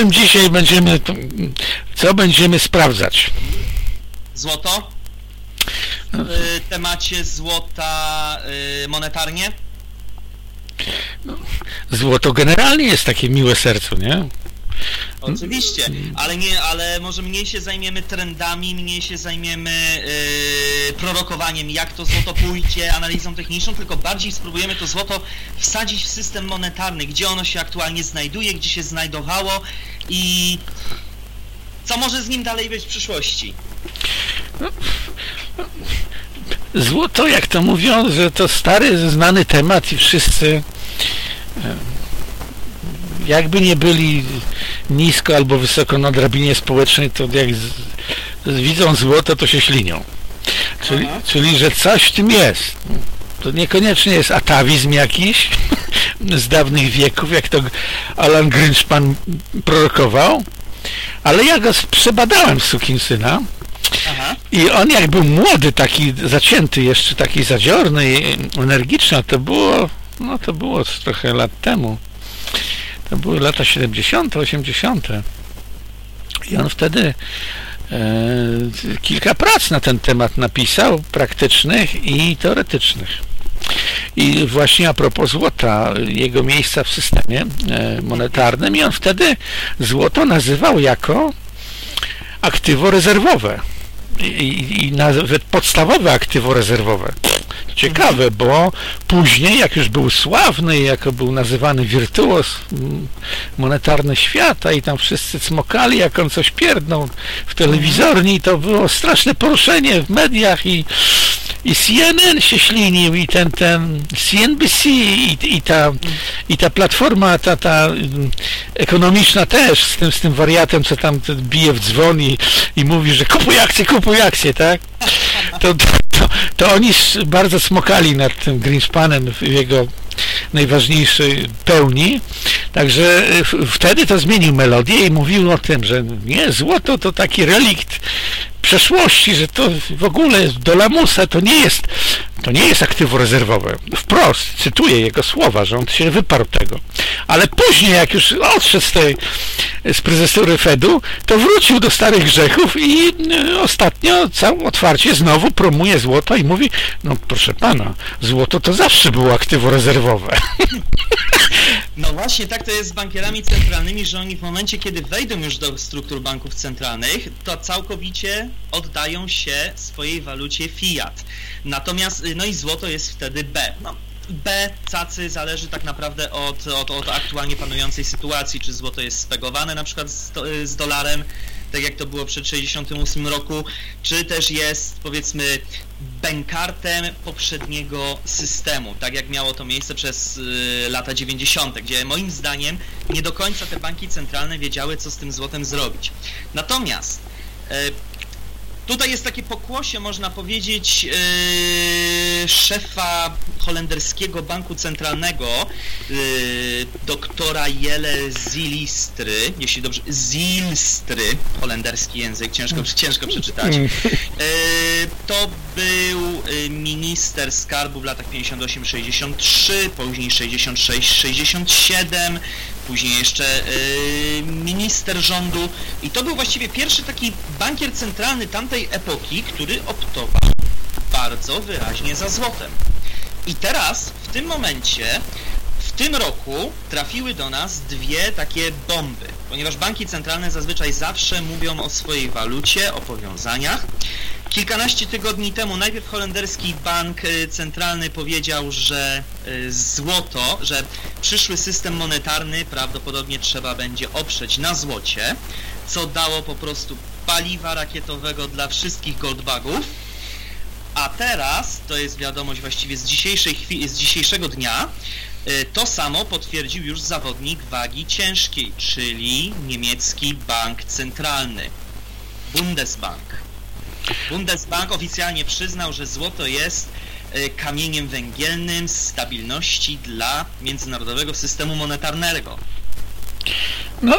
czym dzisiaj będziemy, co będziemy sprawdzać? Złoto? W temacie złota y, monetarnie? Złoto generalnie jest takie miłe sercu, nie? Oczywiście, ale nie, ale może mniej się zajmiemy trendami, mniej się zajmiemy yy, prorokowaniem, jak to złoto pójdzie, analizą techniczną, tylko bardziej spróbujemy to złoto wsadzić w system monetarny, gdzie ono się aktualnie znajduje, gdzie się znajdowało i co może z nim dalej być w przyszłości. Złoto, jak to mówią, że to stary, znany temat i wszyscy e, jakby nie byli nisko albo wysoko na drabinie społecznej, to jak z, widzą złoto, to się ślinią. Czyli, czyli, że coś w tym jest. To niekoniecznie jest atawizm jakiś z dawnych wieków, jak to Alan Greenspan prorokował, ale ja go przebadałem, sukinsyna, Aha. i on jak był młody, taki zacięty, jeszcze taki zadziorny i energiczny, to było, no to było trochę lat temu. To były lata 70., 80. I on wtedy e, kilka prac na ten temat napisał, praktycznych i teoretycznych. I właśnie a propos złota, jego miejsca w systemie e, monetarnym i on wtedy złoto nazywał jako aktywo rezerwowe i, nawet podstawowe aktywo rezerwowe. Ciekawe, bo później, jak już był sławny, jako był nazywany wirtuos monetarny świata i tam wszyscy cmokali, jak on coś pierdnął w telewizorni, to było straszne poruszenie w mediach i, i CNN się ślinił i ten, ten CNBC i, i, ta, i ta platforma, ta, ta ekonomiczna też z tym, z tym wariatem, co tam bije w dzwon i, i mówi, że kupuj akcje, kupuj akcje, tak? To, to, to oni bardzo smokali nad tym Greenspanem w jego najważniejszej pełni. Także wtedy to zmienił melodię i mówił o tym, że nie, złoto to taki relikt przeszłości, że to w ogóle do lamusa to nie jest to nie jest aktywo rezerwowe. Wprost, cytuję jego słowa, że on się wyparł tego. Ale później, jak już odszedł z tej z prezesury Fedu, to wrócił do starych grzechów i e, ostatnio całą otwarcie znowu promuje złoto i mówi, no proszę pana, złoto to zawsze było aktywo rezerwowe. No właśnie, tak to jest z bankierami centralnymi, że oni w momencie, kiedy wejdą już do struktur banków centralnych, to całkowicie oddają się swojej walucie fiat. Natomiast, no i złoto jest wtedy B. No, B, cacy, zależy tak naprawdę od, od, od aktualnie panującej sytuacji, czy złoto jest spegowane na przykład z, z dolarem, tak jak to było przed 68 roku, czy też jest powiedzmy bękartem poprzedniego systemu, tak jak miało to miejsce przez y, lata 90., gdzie moim zdaniem nie do końca te banki centralne wiedziały, co z tym złotem zrobić. Natomiast y, Tutaj jest takie pokłosie, można powiedzieć, yy, szefa holenderskiego banku centralnego, yy, doktora Jele Zilistry, jeśli dobrze, Zilstry, holenderski język, ciężko, ciężko przeczytać. Yy, to był y, minister skarbu w latach 58-63, później 66-67, później jeszcze yy, minister rządu i to był właściwie pierwszy taki bankier centralny tamtej epoki, który optował bardzo wyraźnie za złotem. I teraz, w tym momencie, tym roku trafiły do nas dwie takie bomby, ponieważ banki centralne zazwyczaj zawsze mówią o swojej walucie, o powiązaniach, Kilkanaście tygodni temu najpierw holenderski bank y, centralny powiedział, że y, złoto, że przyszły system monetarny prawdopodobnie trzeba będzie oprzeć na złocie, co dało po prostu paliwa rakietowego dla wszystkich goldbagów. A teraz, to jest wiadomość właściwie z, dzisiejszej chwili, z dzisiejszego dnia, to samo potwierdził już zawodnik wagi ciężkiej, czyli niemiecki bank centralny, Bundesbank. Bundesbank oficjalnie przyznał, że złoto jest e, kamieniem węgielnym stabilności dla międzynarodowego systemu monetarnego. No,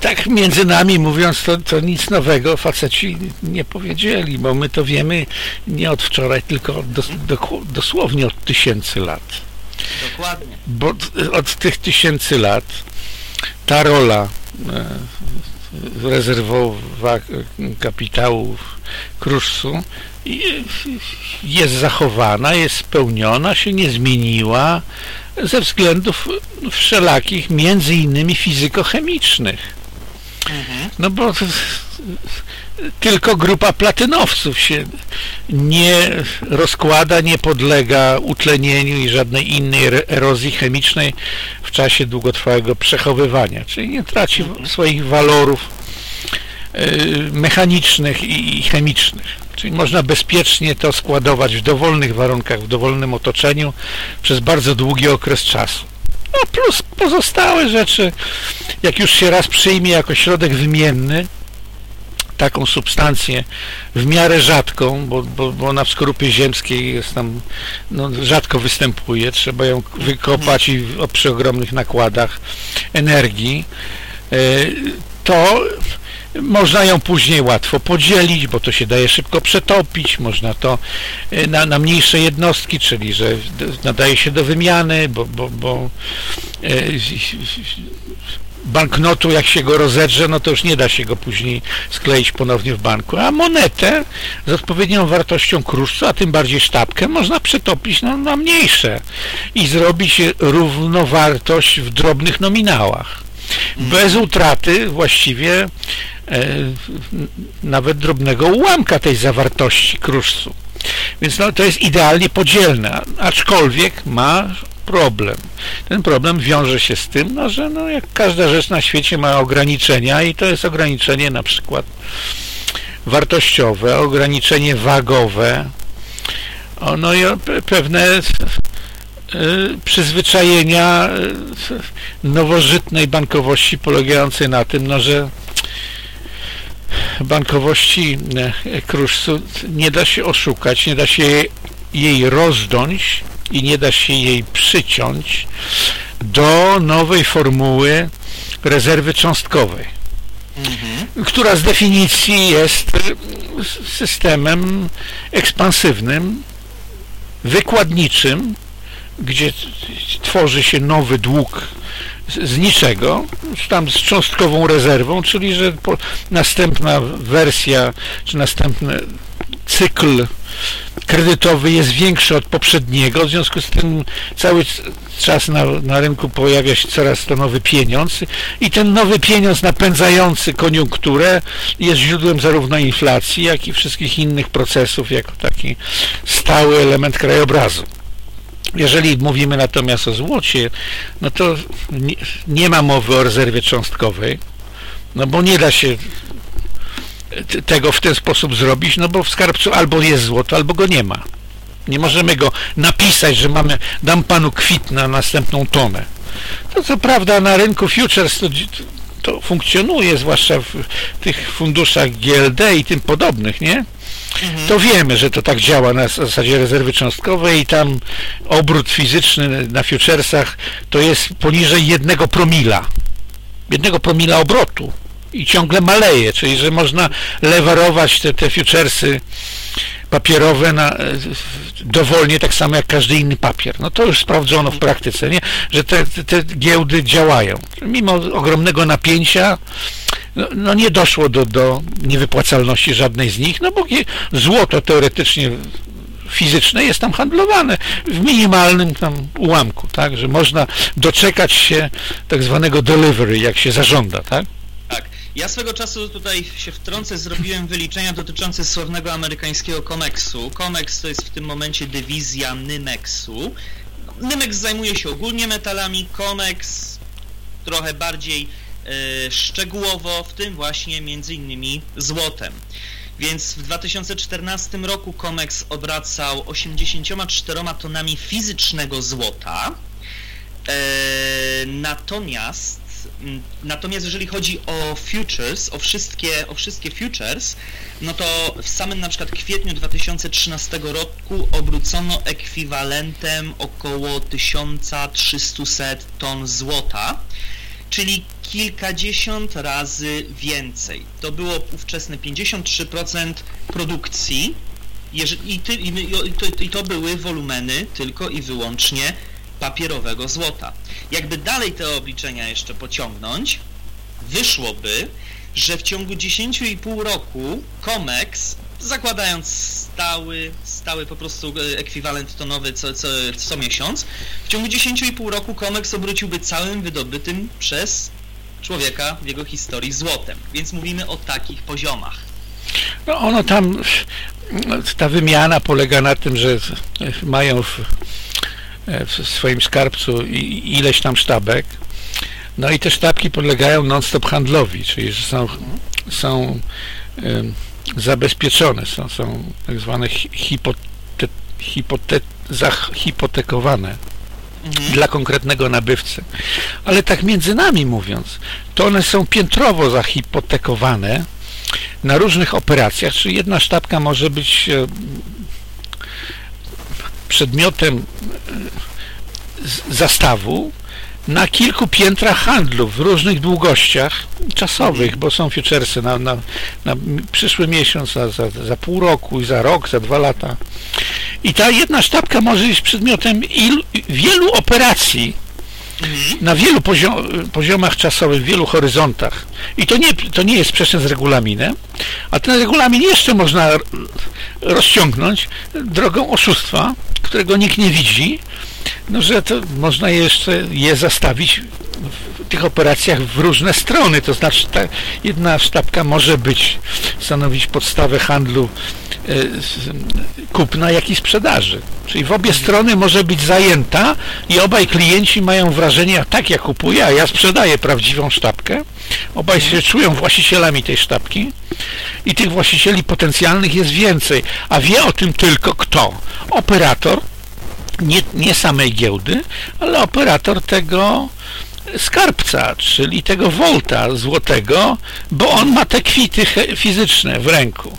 tak między nami mówiąc, to, to nic nowego faceci nie powiedzieli, bo my to wiemy nie od wczoraj, tylko dos, do, dosłownie od tysięcy lat. Dokładnie. Bo od tych tysięcy lat ta rola rezerwowa kapitału Kruszcu jest zachowana, jest spełniona, się nie zmieniła ze względów wszelakich, między innymi fizykochemicznych. Mhm. No bo tylko grupa platynowców się nie rozkłada, nie podlega utlenieniu i żadnej innej erozji chemicznej w czasie długotrwałego przechowywania, czyli nie traci Mhm. swoich walorów y, mechanicznych i chemicznych. Czyli można bezpiecznie to składować w dowolnych warunkach, w dowolnym otoczeniu przez bardzo długi okres czasu. No plus pozostałe rzeczy, jak już się raz przyjmie jako środek wymienny, taką substancję w miarę rzadką, bo, bo, bo ona w skorupie ziemskiej jest tam, no, rzadko występuje, trzeba ją wykopać i w- przy ogromnych nakładach energii, e, to można ją później łatwo podzielić, bo to się daje szybko przetopić, można to e, na, na mniejsze jednostki, czyli że nadaje się do wymiany, bo, bo, bo e, banknotu jak się go rozedrze, no to już nie da się go później skleić ponownie w banku, a monetę z odpowiednią wartością kruszcu, a tym bardziej sztabkę można przetopić na, na mniejsze i zrobić równowartość w drobnych nominałach. Bez utraty właściwie e, nawet drobnego ułamka tej zawartości kruszcu. Więc no, to jest idealnie podzielne, aczkolwiek ma problem. Ten problem wiąże się z tym, no, że no, jak każda rzecz na świecie ma ograniczenia i to jest ograniczenie na przykład wartościowe, ograniczenie wagowe, no i pewne y, przyzwyczajenia y, nowożytnej bankowości polegającej na tym, no, że bankowości e, Kruszcu nie da się oszukać, nie da się jej rozdąć i nie da się jej przyciąć do nowej formuły rezerwy cząstkowej, Mhm. która z definicji jest systemem ekspansywnym, wykładniczym, gdzie tworzy się nowy dług z, niczego, tam z cząstkową rezerwą, czyli że następna wersja, czy następny cykl kredytowy jest większy od poprzedniego, w związku z tym cały czas na, na rynku pojawia się coraz to nowy pieniądz i ten nowy pieniądz napędzający koniunkturę jest źródłem zarówno inflacji, jak i wszystkich innych procesów jako taki stały element krajobrazu. Jeżeli mówimy natomiast o złocie, no to nie, nie ma mowy o rezerwie cząstkowej, no bo nie da się tego w ten sposób zrobić, no bo w skarbcu albo jest złoto, albo go nie ma. Nie możemy go napisać, że mamy, dam panu kwit na następną tonę. To co prawda na rynku futures to, to funkcjonuje, zwłaszcza w tych funduszach GLD i tym podobnych, nie? To wiemy, że to tak działa na zasadzie rezerwy cząstkowej i tam obrót fizyczny na futuresach to jest poniżej jednego promila. Jednego promila obrotu i ciągle maleje, czyli że można lewarować te, te futuresy papierowe na, dowolnie, tak samo jak każdy inny papier. No to już sprawdzono w praktyce, nie? że te, te, giełdy działają. Mimo ogromnego napięcia no, no nie doszło do, do niewypłacalności żadnej z nich, no bo złoto teoretycznie fizyczne jest tam handlowane w minimalnym tam ułamku, tak, że można doczekać się tak zwanego delivery, jak się zażąda, tak? Ja swego czasu tutaj się wtrącę, zrobiłem wyliczenia dotyczące sławnego amerykańskiego Comexu. Comex to jest w tym momencie dywizja Nymexu. Nymex zajmuje się ogólnie metalami, Comex trochę bardziej e, szczegółowo, w tym właśnie między innymi złotem. Więc w 2014 roku Comex obracał 84 tonami fizycznego złota. E, natomiast natomiast jeżeli chodzi o futures, o wszystkie, o wszystkie futures, no to w samym na przykład kwietniu 2013 roku obrócono ekwiwalentem około 1300 ton złota, czyli kilkadziesiąt razy więcej. To było ówczesne 53% produkcji I to były wolumeny tylko i wyłącznie papierowego złota. Jakby dalej te obliczenia jeszcze pociągnąć, wyszłoby, że w ciągu 10,5 roku COMEX, zakładając stały, stały po prostu e, ekwiwalent tonowy co, co, co miesiąc, w ciągu 10,5 roku COMEX obróciłby całym wydobytym przez człowieka w jego historii złotem. Więc mówimy o takich poziomach. No ono tam, ta wymiana polega na tym, że mają w, w swoim skarbcu ileś tam sztabek, no i te sztabki podlegają non-stop handlowi, czyli że są, są zabezpieczone, są, są tak zwane hipote, hipote, zahipotekowane mhm. dla konkretnego nabywcy. Ale tak między nami mówiąc, to one są piętrowo zahipotekowane na różnych operacjach, czyli jedna sztabka może być e, przedmiotem zastawu, na kilku piętrach handlu w różnych długościach czasowych, bo są futuresy na, na, na przyszły miesiąc, za, za, za pół roku, za rok, za dwa lata. I ta jedna sztabka może być przedmiotem ilu, wielu operacji na wielu poziom, poziomach czasowych, w wielu horyzontach. I to nie, to nie jest sprzeczne z regulaminem, a ten regulamin jeszcze można rozciągnąć drogą oszustwa, którego nikt nie widzi, no, że to można jeszcze je zastawić w tych operacjach w różne strony, to znaczy ta jedna sztabka może być, stanowić podstawę handlu kupna, jak i sprzedaży. Czyli w obie strony może być zajęta i obaj klienci mają wrażenie, a tak ja kupuję, a ja sprzedaję prawdziwą sztabkę. Obaj się czują właścicielami tej sztabki i tych właścicieli potencjalnych jest więcej, a wie o tym tylko kto? Operator, nie, nie samej giełdy, ale operator tego skarbca, czyli tego volta złotego, bo on ma te kwity fizyczne w ręku.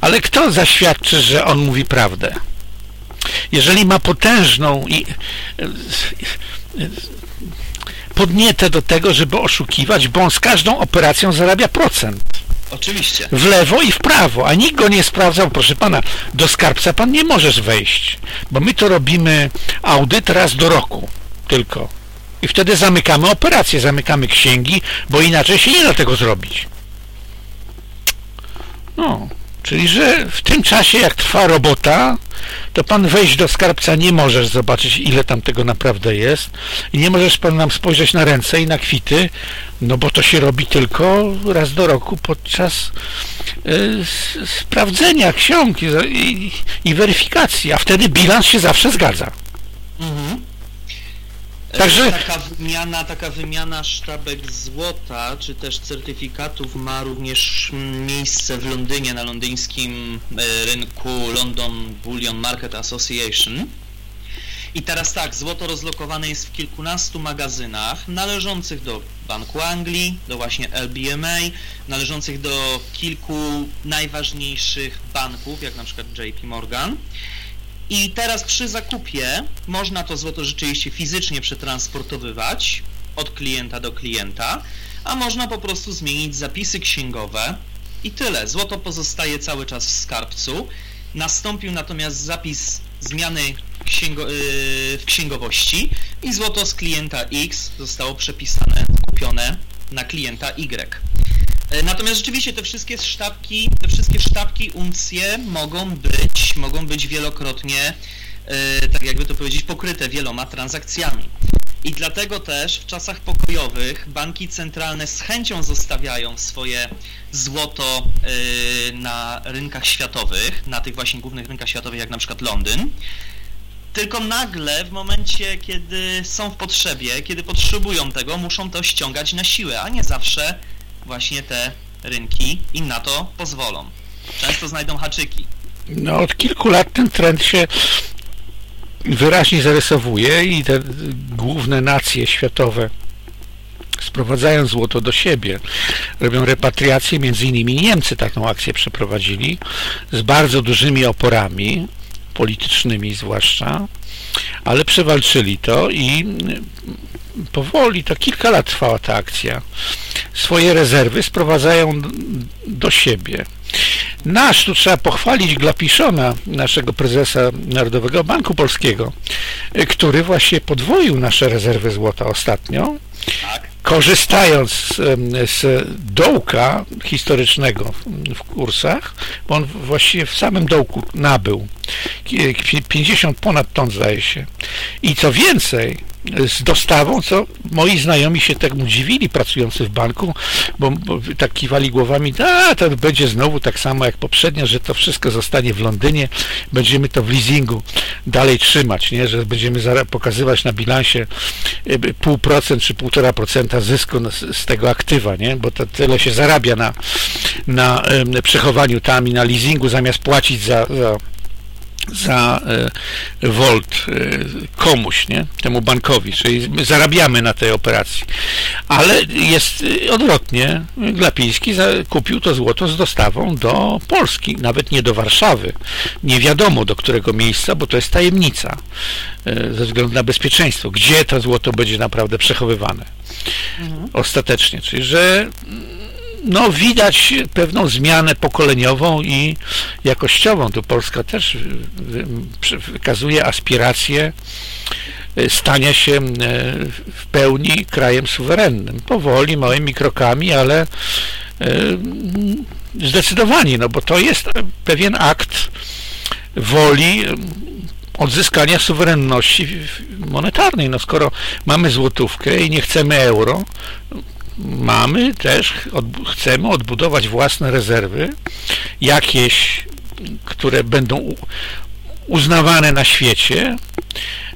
Ale kto zaświadczy, że on mówi prawdę? Jeżeli ma potężną i podnietę do tego, żeby oszukiwać, bo on z każdą operacją zarabia procent. Oczywiście. W lewo i w prawo, a nikt go nie sprawdzał. Proszę pana, do skarbca pan nie możesz wejść, bo my to robimy audyt raz do roku tylko. I wtedy zamykamy operację, zamykamy księgi, bo inaczej się nie da tego zrobić. No, czyli że w tym czasie, jak trwa robota, to pan wejść do skarbca nie możesz zobaczyć, ile tam tego naprawdę jest i nie możesz pan nam spojrzeć na ręce i na kwity, no bo to się robi tylko raz do roku podczas y, sprawdzenia ksiąg i, i, i, weryfikacji, a wtedy bilans się zawsze zgadza. Mhm. Także... Taka wymiana, taka wymiana sztabek złota, czy też certyfikatów ma również miejsce w Londynie, na londyńskim e, rynku London Bullion Market Association. I teraz tak, złoto rozlokowane jest w kilkunastu magazynach należących do Banku Anglii, do właśnie LBMA, należących do kilku najważniejszych banków, jak na przykład JP Morgan. I teraz przy zakupie można to złoto rzeczywiście fizycznie przetransportowywać od klienta do klienta, a można po prostu zmienić zapisy księgowe i tyle. Złoto pozostaje cały czas w skarbcu. Nastąpił natomiast zapis zmiany księgo yy, w księgowości i złoto z klienta X zostało przepisane, kupione na klienta Y. E, natomiast rzeczywiście te wszystkie sztabki, te wszystkie sztabki uncje mogą być, mogą być wielokrotnie, e, tak jakby to powiedzieć, pokryte wieloma transakcjami. I dlatego też w czasach pokojowych banki centralne z chęcią zostawiają swoje złoto e, na rynkach światowych, na tych właśnie głównych rynkach światowych, jak na przykład Londyn. Tylko nagle w momencie, kiedy są w potrzebie, kiedy potrzebują tego, muszą to ściągać na siłę, a nie zawsze właśnie te rynki im na to pozwolą. Często znajdą haczyki. No od kilku lat ten trend się wyraźnie zarysowuje i te główne nacje światowe sprowadzają złoto do siebie. Robią repatriację, między innymi Niemcy taką akcję przeprowadzili z bardzo dużymi oporami, politycznymi zwłaszcza, ale przewalczyli to i powoli, to kilka lat trwała ta akcja, swoje rezerwy sprowadzają do siebie. Nasz, tu trzeba pochwalić Glapiszona, naszego prezesa Narodowego Banku Polskiego, który właśnie podwoił nasze rezerwy złota ostatnio. Tak korzystając z, z, dołka historycznego w kursach, bo on właściwie w samym dołku nabył 50 ponad ton zdaje się i co więcej z dostawą, co moi znajomi się tak mu dziwili pracujący w banku, bo, bo tak kiwali głowami, a to będzie znowu tak samo jak poprzednio, że to wszystko zostanie w Londynie, będziemy to w leasingu dalej trzymać, nie? że będziemy pokazywać na bilansie pół procent czy półtora procenta zysku z tego aktywa, nie? bo to tyle się zarabia na, na przechowaniu tam i na leasingu, zamiast płacić za, za za e, volt e, komuś, nie? temu bankowi, czyli my zarabiamy na tej operacji. Ale jest e, odwrotnie. Glapiński kupił to złoto z dostawą do Polski, nawet nie do Warszawy. Nie wiadomo do którego miejsca, bo to jest tajemnica ze względu na bezpieczeństwo, gdzie to złoto będzie naprawdę przechowywane mhm. ostatecznie. Czyli, że no widać pewną zmianę pokoleniową i jakościową. Tu Polska też wykazuje aspiracje e, stania się e, w pełni krajem suwerennym. Powoli, małymi krokami, ale e, zdecydowanie, no bo to jest pewien akt woli odzyskania suwerenności monetarnej. No skoro mamy złotówkę i nie chcemy euro, mamy też, od, chcemy odbudować własne rezerwy, jakieś, które będą uznawane na świecie.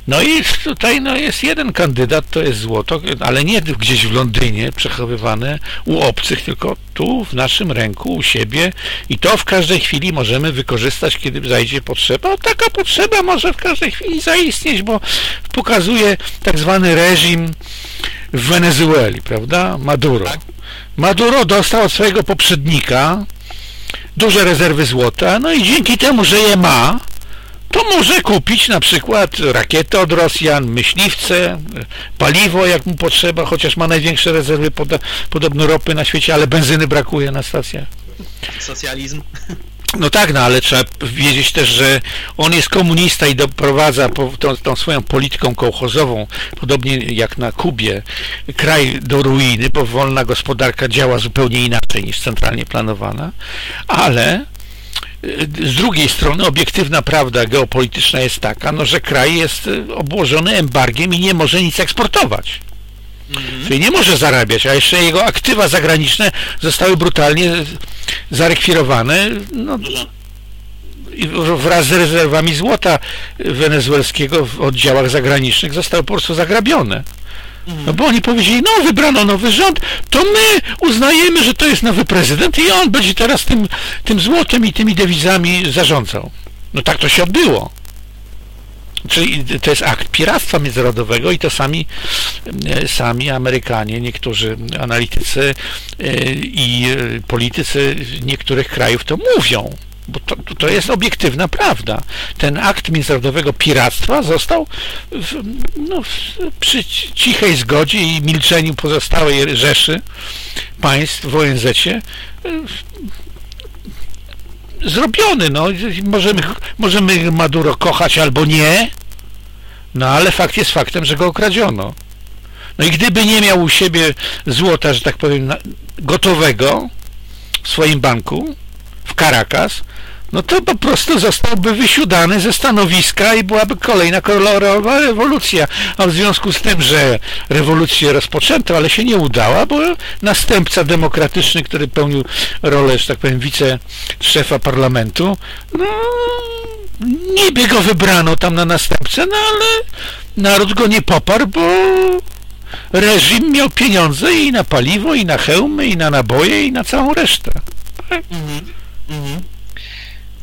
No i tutaj no, jest jeden kandydat, to jest złoto, ale nie gdzieś w Londynie przechowywane u obcych, tylko tu w naszym ręku, u siebie i to w każdej chwili możemy wykorzystać, kiedy zajdzie potrzeba. Taka potrzeba może w każdej chwili zaistnieć, bo pokazuje tak zwany reżim w Wenezueli, prawda? Maduro. Tak. Maduro dostał od swojego poprzednika duże rezerwy złota, no i dzięki temu, że je ma, to może kupić na przykład rakiety od Rosjan, myśliwce, paliwo jak mu potrzeba, chociaż ma największe rezerwy pod, podobno ropy na świecie, ale benzyny brakuje na stacjach. Socjalizm. No tak, no ale trzeba wiedzieć też, że on jest komunista i doprowadza tą, tą, swoją polityką kołchozową, podobnie jak na Kubie, kraj do ruiny, bo wolna gospodarka działa zupełnie inaczej niż centralnie planowana, ale y, z drugiej strony obiektywna prawda geopolityczna jest taka, no, że kraj jest y, obłożony embargiem i nie może nic eksportować. Mhm. Czyli nie może zarabiać, a jeszcze jego aktywa zagraniczne zostały brutalnie zarekwirowane no, wraz z rezerwami złota wenezuelskiego w oddziałach zagranicznych zostały po prostu zagrabione. No bo oni powiedzieli, no wybrano nowy rząd, to my uznajemy, że to jest nowy prezydent i on będzie teraz tym, tym złotem i tymi dewizami zarządzał. No tak to się odbyło. Czyli to jest akt piractwa międzynarodowego i to sami, e, sami Amerykanie, niektórzy analitycy e, i e, politycy niektórych krajów to mówią bo to, to jest obiektywna prawda. Ten akt międzynarodowego piractwa został w, no, przy cichej zgodzie i milczeniu pozostałej Rzeszy państw w ONZ zrobiony. No. Możemy, możemy Maduro kochać albo nie, no ale fakt jest faktem, że go okradziono. No i gdyby nie miał u siebie złota, że tak powiem, gotowego w swoim banku w Caracas, no to po prostu zostałby wysiudany ze stanowiska i byłaby kolejna kolorowa rewolucja. A w związku z tym, że rewolucję rozpoczęto, ale się nie udała, bo następca demokratyczny, który pełnił rolę, że tak powiem, wiceszefa parlamentu, no niby go wybrano tam na następcę, no ale naród go nie poparł, bo reżim miał pieniądze i na paliwo, i na hełmy, i na naboje, i na całą resztę. Mhm, mhm.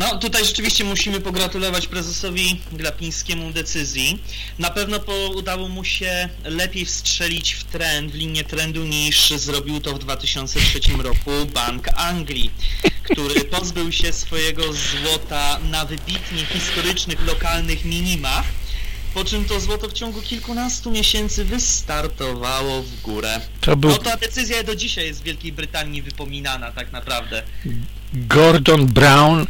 No, tutaj rzeczywiście musimy pogratulować prezesowi Glapińskiemu decyzji. Na pewno po, udało mu się lepiej wstrzelić w trend, w linię trendu niż zrobił to w 2003 roku Bank Anglii, który pozbył się swojego złota na wybitnie historycznych, lokalnych minimach, po czym to złoto w ciągu kilkunastu miesięcy wystartowało w górę. To był... No ta decyzja do dzisiaj jest w Wielkiej Brytanii wypominana tak naprawdę. Gordon Brown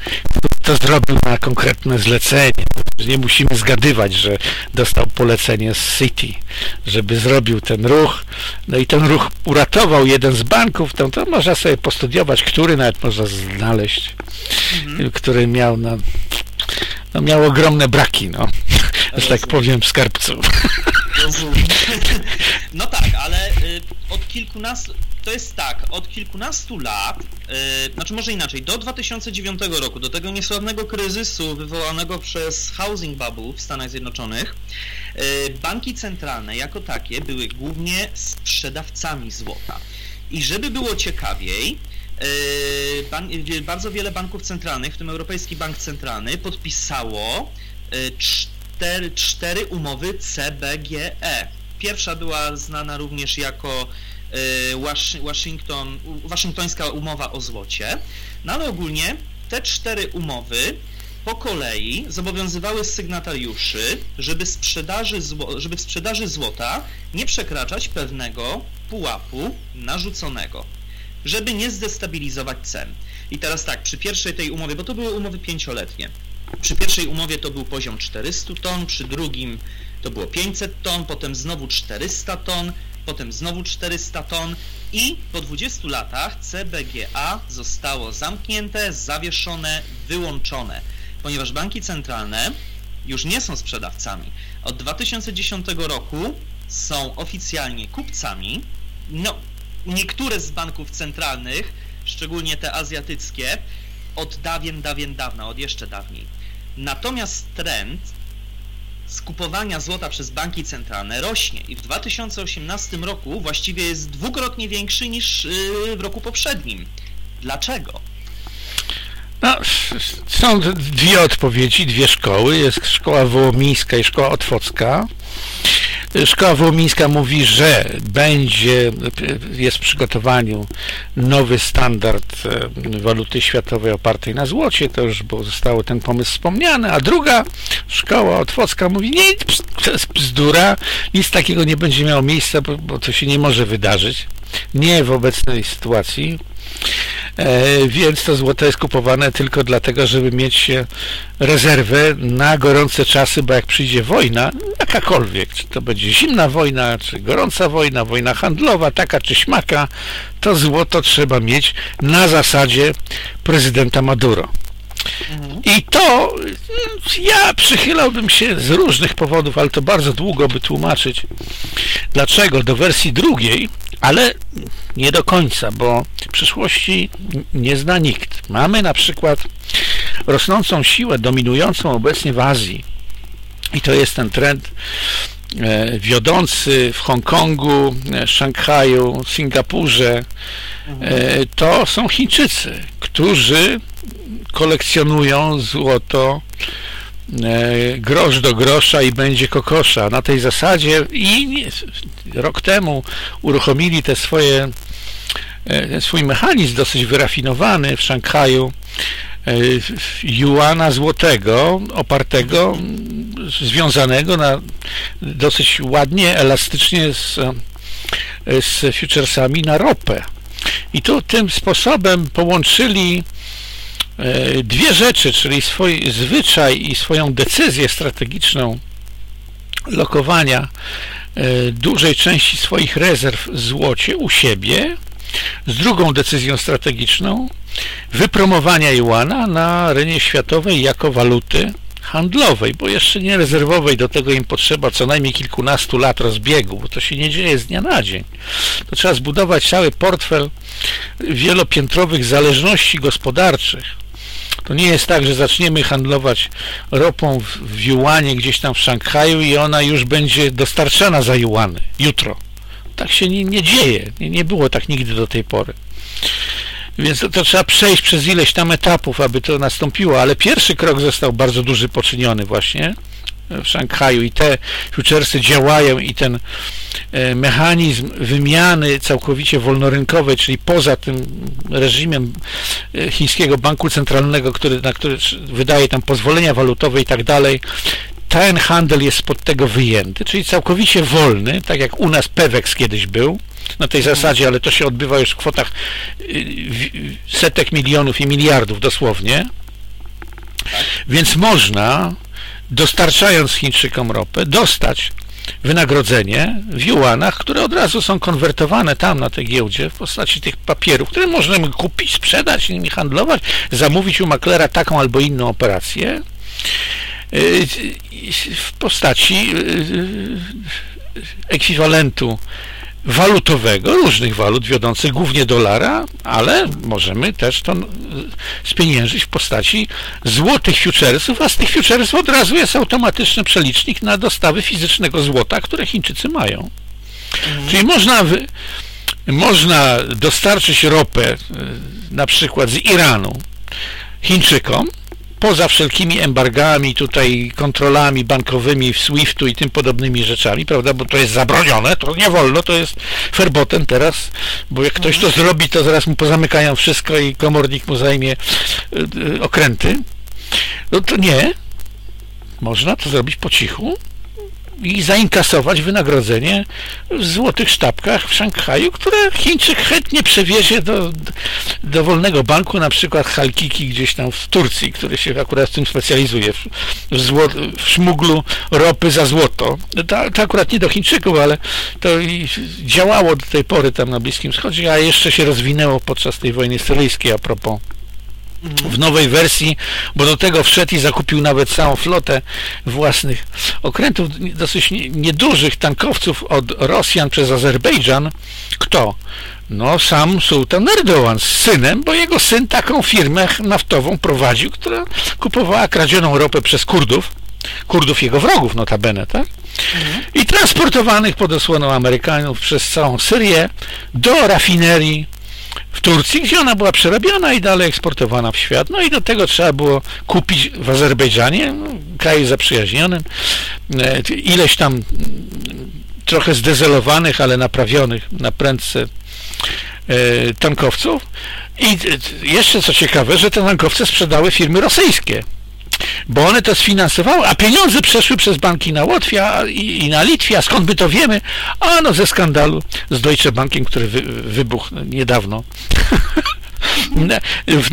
to zrobił na konkretne zlecenie. Nie musimy zgadywać, że dostał polecenie z City, żeby zrobił ten ruch. No i ten ruch uratował jeden z banków. To, to można sobie postudiować, który nawet można znaleźć, mhm. który miał na, no miał ogromne braki, no. Że tak powiem, w skarbcu. No tak, ale y, od kilkunastu, to jest tak, od kilkunastu lat, yy, znaczy może inaczej, do 2009 roku, do tego niesławnego kryzysu wywołanego przez housing bubble w Stanach Zjednoczonych, yy, banki centralne jako takie były głównie sprzedawcami złota. I żeby było ciekawiej, yy, bardzo wiele banków centralnych, w tym Europejski Bank Centralny, podpisało cztery, cztery umowy CBGE. Pierwsza była znana również jako Y, Waszyngton, waszyngtońska umowa o złocie, no ale ogólnie te cztery umowy po kolei zobowiązywały sygnatariuszy, żeby, sprzedaży zło, żeby w sprzedaży złota nie przekraczać pewnego pułapu narzuconego, żeby nie zdestabilizować cen. I teraz tak, przy pierwszej tej umowie, bo to były umowy pięcioletnie, przy pierwszej umowie to był poziom 400 ton, przy drugim to było 500 ton, potem znowu 400 ton, potem znowu 400 ton i po 20 latach CBGA zostało zamknięte, zawieszone, wyłączone, ponieważ banki centralne już nie są sprzedawcami. Od 2010 roku są oficjalnie kupcami. No, niektóre z banków centralnych, szczególnie te azjatyckie, od dawien, dawien dawna, od jeszcze dawniej. Natomiast trend skupowania złota przez banki centralne rośnie i w 2018 roku właściwie jest dwukrotnie większy niż y, w roku poprzednim. Dlaczego? No, są dwie odpowiedzi, dwie szkoły. Jest szkoła wołomińska i szkoła otwocka. Szkoła Wołomińska mówi, że będzie, jest w przygotowaniu nowy standard e, waluty światowej opartej na złocie, to już bo zostało ten pomysł wspomniany, a druga szkoła otwocka mówi, nie, to jest bzdura, nic takiego nie będzie miało miejsca, bo, bo to się nie może wydarzyć. Nie w obecnej sytuacji. E, więc to złoto jest kupowane tylko dlatego, żeby mieć rezerwę na gorące czasy, bo jak przyjdzie wojna, jakakolwiek, czy to będzie zimna wojna, czy gorąca wojna, wojna handlowa, taka czy śmaka, to złoto trzeba mieć na zasadzie prezydenta Maduro. Mhm. I to ja przychylałbym się z różnych powodów, ale to bardzo długo by tłumaczyć, dlaczego do wersji drugiej, ale nie do końca, bo przyszłości nie zna nikt. Mamy na przykład rosnącą siłę dominującą obecnie w Azji i to jest ten trend e, wiodący w Hongkongu, e, Szanghaju, Singapurze, e, to są Chińczycy, którzy kolekcjonują złoto grosz do grosza i będzie kokosza. Na tej zasadzie i rok temu uruchomili te swoje swój mechanizm dosyć wyrafinowany w Szanghaju juana złotego opartego związanego na dosyć ładnie, elastycznie z, z futuresami na ropę. I tu tym sposobem połączyli e, dwie rzeczy, czyli swój zwyczaj i swoją decyzję strategiczną lokowania e, dużej części swoich rezerw w złocie u siebie z drugą decyzją strategiczną wypromowania juana na arenie światowej jako waluty handlowej, bo jeszcze nie rezerwowej, do tego im potrzeba co najmniej kilkunastu lat rozbiegu, bo to się nie dzieje z dnia na dzień. To trzeba zbudować cały portfel wielopiętrowych zależności gospodarczych. To nie jest tak, że zaczniemy handlować ropą w, w juanie gdzieś tam w Szanghaju i ona już będzie dostarczana za juany jutro. Tak się nie, nie dzieje. Nie, nie było tak nigdy do tej pory. Więc to, to, trzeba przejść przez ileś tam etapów, aby to nastąpiło, ale pierwszy krok został bardzo duży poczyniony właśnie w Szanghaju i te futuresy działają i ten e, mechanizm wymiany całkowicie wolnorynkowej, czyli poza tym reżimem e, chińskiego banku centralnego, który, na który wydaje tam pozwolenia walutowe i tak dalej, ten handel jest spod tego wyjęty, czyli całkowicie wolny, tak jak u nas Pewex kiedyś był, na tej zasadzie, ale to się odbywa już w kwotach y, setek milionów i miliardów dosłownie. Więc można, dostarczając Chińczykom ropę, dostać wynagrodzenie w juanach, które od razu są konwertowane tam na tej giełdzie w postaci tych papierów, które możemy kupić, sprzedać, nimi handlować, zamówić u maklera taką albo inną operację y, w postaci y, ekwiwalentu walutowego, różnych walut wiodących głównie dolara, ale możemy też to spieniężyć w postaci złotych futuresów, a z tych futuresów od razu jest automatyczny przelicznik na dostawy fizycznego złota, które Chińczycy mają. Mhm. Czyli można, można dostarczyć ropę na przykład z Iranu Chińczykom, poza wszelkimi embargami, tutaj kontrolami bankowymi w SWIFT-u i tym podobnymi rzeczami, prawda, bo to jest zabronione, to nie wolno, to jest ferboten teraz, bo jak ktoś to zrobi, to zaraz mu pozamykają wszystko i komornik mu zajmie y, y, okręty. No to nie, można to zrobić po cichu, i zainkasować wynagrodzenie w złotych sztabkach w Szanghaju, które Chińczyk chętnie przewiezie do, do wolnego banku, na przykład Halkiki gdzieś tam w Turcji, który się akurat w tym specjalizuje, w, w, zło, w szmuglu ropy za złoto. To, to, akurat nie do Chińczyków, ale to działało do tej pory tam na Bliskim Wschodzie, a jeszcze się rozwinęło podczas tej wojny syryjskiej a propos w nowej wersji, bo do tego wszedł i zakupił nawet całą flotę własnych okrętów, dosyć niedużych tankowców od Rosjan przez Azerbejdżan. Kto? No sam Sultan Erdogan z synem, bo jego syn taką firmę naftową prowadził, która kupowała kradzioną ropę przez Kurdów, Kurdów jego wrogów notabene, tak? Mhm. I transportowanych pod osłoną Amerykanów przez całą Syrię do rafinerii w Turcji, gdzie ona była przerabiana i dalej eksportowana w świat. No i do tego trzeba było kupić w Azerbejdżanie, no, kraju zaprzyjaźnionym, e, ileś tam mm, trochę zdezelowanych, ale naprawionych na prędce e, tankowców. I jeszcze co ciekawe, że te tankowce sprzedały firmy rosyjskie bo one to sfinansowały, a pieniądze przeszły przez banki na Łotwie i, i, na Litwie, a skąd my to wiemy? A no ze skandalu z Deutsche Bankiem, który wy, wybuchł niedawno.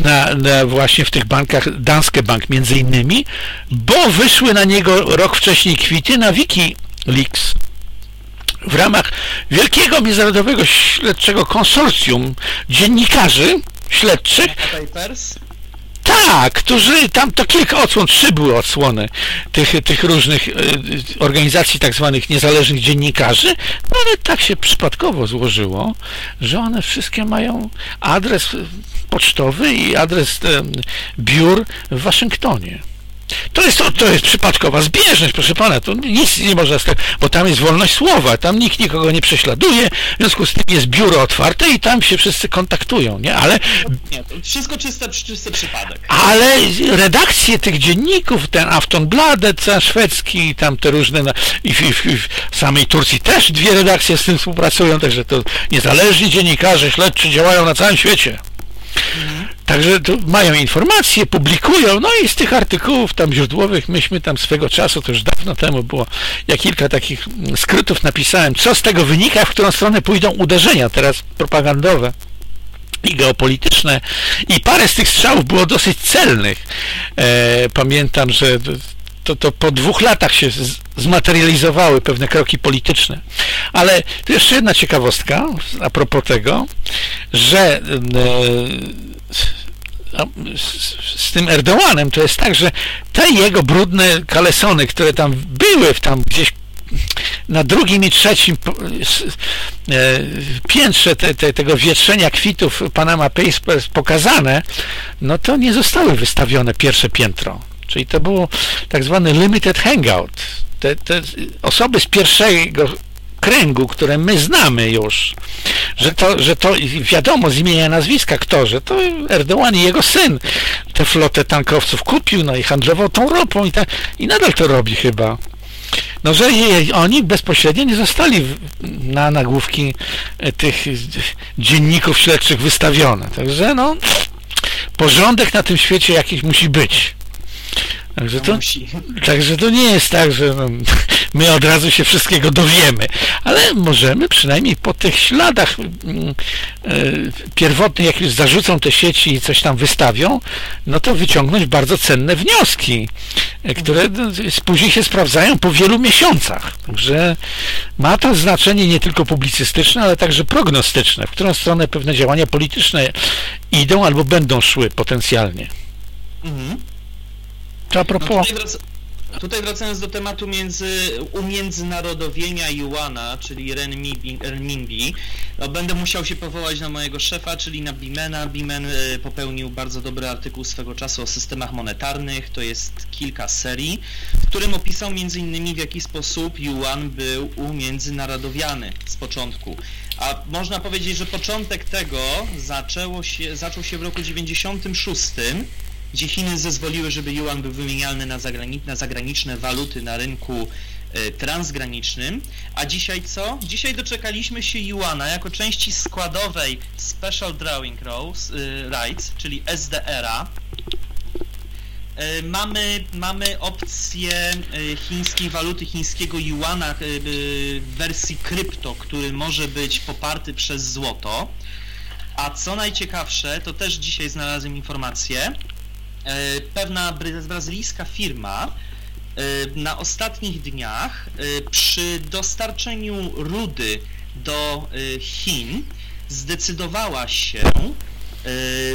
Na, na, właśnie w tych bankach, Danske Bank między innymi, bo wyszły na niego rok wcześniej kwity na Wikileaks w ramach wielkiego międzynarodowego śledczego konsorcjum dziennikarzy śledczych? Tak, którzy tam to kilka odsłon, trzy były odsłony tych, tych różnych e, organizacji tak zwanych niezależnych dziennikarzy, no ale tak się przypadkowo złożyło, że one wszystkie mają adres pocztowy i adres biur w Waszyngtonie. To jest, to, to jest przypadkowa zbieżność, proszę pana, to nic nie można bo tam jest wolność słowa, tam nikt nikogo nie prześladuje, w związku z tym jest biuro otwarte i tam się wszyscy kontaktują, nie? Ale... Nie, wszystko czyste, czysty przypadek. Ale redakcje tych dzienników, ten Aftonbladet szwedzki, tam te różne, i w, w, w, samej Turcji też dwie redakcje z tym współpracują, także to niezależni dziennikarze, śledczy działają na całym świecie. Także mają informacje, publikują, no i z tych artykułów tam źródłowych myśmy tam swego czasu, to już dawno temu było, ja kilka takich skrótów napisałem, co z tego wynika, w którą stronę pójdą uderzenia teraz propagandowe i geopolityczne i parę z tych strzałów było dosyć celnych. E, pamiętam, że to, to po dwóch latach się zmaterializowały pewne kroki polityczne. Ale to jeszcze jedna ciekawostka a propos tego, że e, z tym Erdołanem to jest tak, że te jego brudne kalesony, które tam były tam gdzieś na drugim i trzecim e, piętrze te, te, tego wietrzenia kwitów Panama Papers pokazane, no to nie zostały wystawione pierwsze piętro. Czyli to było tak zwany limited hangout. Te, te osoby z pierwszego kręgu, które my znamy już, że to, że to wiadomo z imienia nazwiska kto, że to Erdogan i jego syn tę flotę tankowców kupił, no i handlował tą ropą i, ta, i nadal to robi chyba. No, że oni bezpośrednio nie zostali na nagłówki e, tych dzienników śledczych wystawione. Także no, porządek na tym świecie jakiś musi być. Także to, także to nie jest tak, że no, my od razu się wszystkiego dowiemy, ale możemy przynajmniej po tych śladach mm, e, pierwotnych, jak już zarzucą te sieci i coś tam wystawią, no to wyciągnąć bardzo cenne wnioski, e, które no, później się sprawdzają po wielu miesiącach. Także ma to znaczenie nie tylko publicystyczne, ale także prognostyczne, w którą stronę pewne działania polityczne idą albo będą szły potencjalnie. Mhm. A propos... No tutaj, wrac tutaj, wracając do tematu między, umiędzynarodowienia Yuana, czyli renminbi, no będę musiał się powołać na mojego szefa, czyli na Bimena. Bimen y, popełnił bardzo dobry artykuł swego czasu o systemach monetarnych, to jest kilka serii, w którym opisał innymi w jaki sposób Yuan był umiędzynarodowiany z początku. A można powiedzieć, że początek tego zaczęło się, zaczął się w roku 96 gdzie Chiny zezwoliły, żeby yuan był wymienialny na, zagrani na zagraniczne waluty na rynku y, transgranicznym, a dzisiaj co? Dzisiaj doczekaliśmy się yuana jako części składowej Special Drawing y, Rights, czyli SDR-a. Y, mamy, mamy opcję chińskiej waluty, chińskiego yuana w wersji krypto, który może być poparty przez złoto. A co najciekawsze, to też dzisiaj znalazłem informację, E, pewna brazylijska firma e, na ostatnich dniach e, przy dostarczeniu rudy do Chin zdecydowała się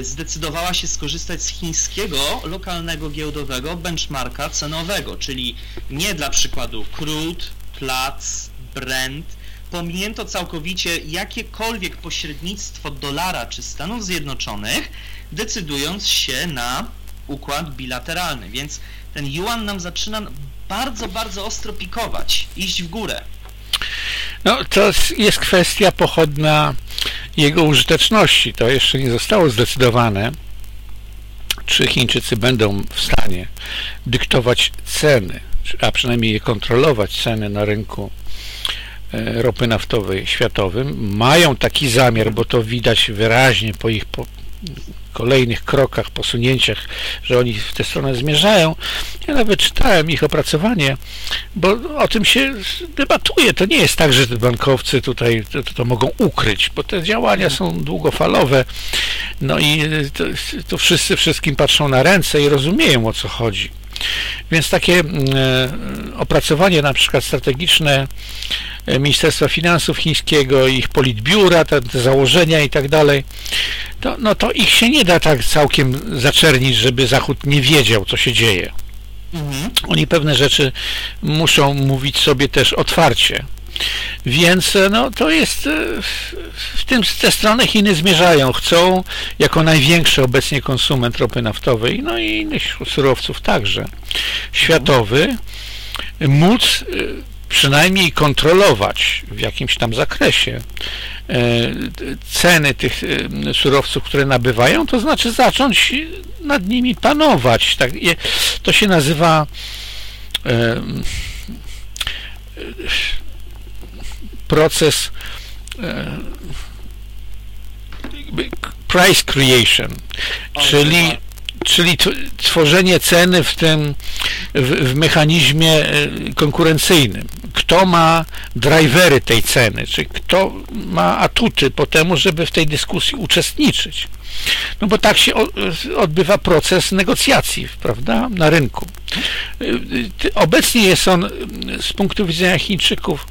zdecydowała się skorzystać z chińskiego lokalnego giełdowego benchmarka cenowego, czyli nie dla przykładu crude, Platz, Brent, pominięto całkowicie jakiekolwiek pośrednictwo dolara czy Stanów Zjednoczonych, decydując się na układ bilateralny, więc ten yuan nam zaczyna bardzo, bardzo ostro pikować, iść w górę. No, to jest kwestia pochodna jego użyteczności. To jeszcze nie zostało zdecydowane, czy Chińczycy będą w stanie dyktować ceny, a przynajmniej je kontrolować ceny na rynku e, ropy naftowej światowym. Mają taki zamiar, bo to widać wyraźnie po ich kolejnych krokach, posunięciach, że oni w tę stronę zmierzają. Ja nawet czytałem ich opracowanie, bo o tym się debatuje. To nie jest tak, że bankowcy tutaj to, to mogą ukryć, bo te działania są długofalowe. No i to, to wszyscy wszystkim patrzą na ręce i rozumieją o co chodzi. Więc takie mm, e, opracowanie na przykład strategiczne e, Ministerstwa Finansów Chińskiego, ich politbiura, te, te założenia i tak dalej, to, no to ich się nie da tak całkiem zaczernić, żeby Zachód nie wiedział, co się dzieje. Mhm. Oni pewne rzeczy muszą mówić sobie też otwarcie. Więc e, no, to jest e, w tym te strony Chiny zmierzają. Chcą jako największy obecnie konsument ropy naftowej, no i innych surowców także światowy, móc e, przynajmniej kontrolować w jakimś tam zakresie ceny tych surowców, które nabywają, to znaczy zacząć nad nimi panować. Tak, to się nazywa proces e, price creation, czyli, czyli tworzenie ceny w tym w, w, mechanizmie e, konkurencyjnym. Kto ma drivery tej ceny, czyli kto ma atuty po temu, żeby w tej dyskusji uczestniczyć. No bo tak się odbywa proces negocjacji, prawda, na rynku. E, obecnie jest on z punktu widzenia Chińczyków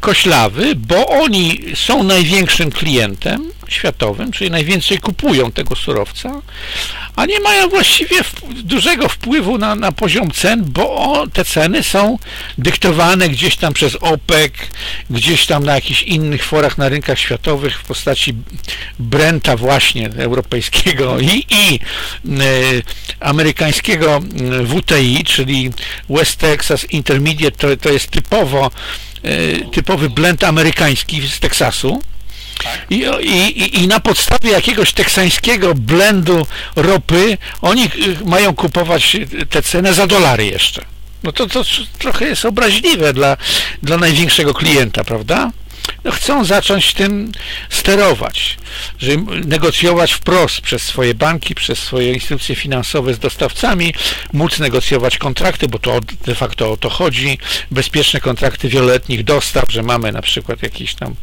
koślawy, bo oni są największym klientem światowym, czyli najwięcej kupują tego surowca, a nie mają właściwie dużego wpływu na, na poziom cen, bo te ceny są dyktowane gdzieś tam przez OPEC, gdzieś tam na jakichś innych forach na rynkach światowych w postaci Brenta właśnie europejskiego i, i y, amerykańskiego WTI, czyli West Texas Intermediate, to, to jest typowo E, typowy blend amerykański z Teksasu. Tak. I, i, I na podstawie jakiegoś teksańskiego blendu ropy oni y, mają kupować tę cenę za dolary jeszcze. No to, to trochę jest obraźliwe dla, dla największego klienta, prawda? No, chcą zacząć tym sterować, że negocjować wprost przez swoje banki, przez swoje instytucje finansowe z dostawcami, móc negocjować kontrakty, bo to de facto o to chodzi, bezpieczne kontrakty wieloletnich dostaw, że mamy na przykład jakąś tam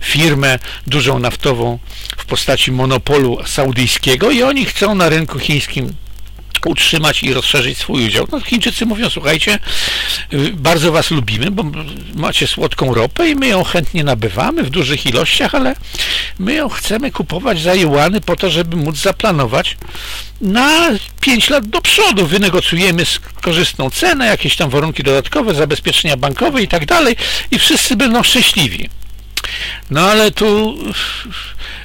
firmę dużą naftową w postaci monopolu saudyjskiego i oni chcą na rynku chińskim utrzymać i rozszerzyć swój udział. No, Chińczycy mówią, słuchajcie, y, bardzo was lubimy, bo macie słodką ropę i my ją chętnie nabywamy w dużych ilościach, ale my ją chcemy kupować za juany po to, żeby móc zaplanować na 5 lat do przodu. Wynegocjujemy korzystną cenę, jakieś tam warunki dodatkowe, zabezpieczenia bankowe i tak dalej i wszyscy będą szczęśliwi. No ale tu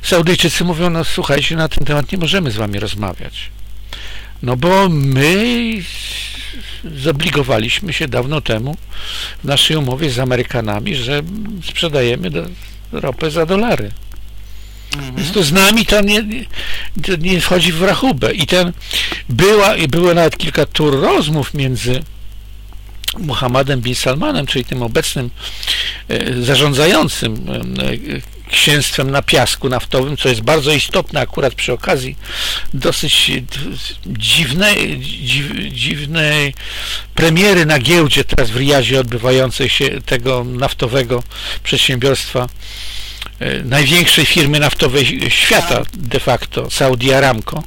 Saudyjczycy mówią, no słuchajcie, na ten temat nie możemy z wami rozmawiać. No bo my zobligowaliśmy się dawno temu w naszej umowie z Amerykanami, że sprzedajemy do, ropę za dolary. Mhm. Więc to z nami to nie, to nie wchodzi w rachubę. I ten była, i było nawet kilka tur rozmów między Muhammadem bin Salmanem, czyli tym obecnym e, zarządzającym e, księstwem na piasku naftowym, co jest bardzo istotne akurat przy okazji dosyć dziwnej, dziw, dziwnej premiery na giełdzie teraz w Riyadzie odbywającej się tego naftowego przedsiębiorstwa e, największej firmy naftowej świata de facto, Saudi Aramco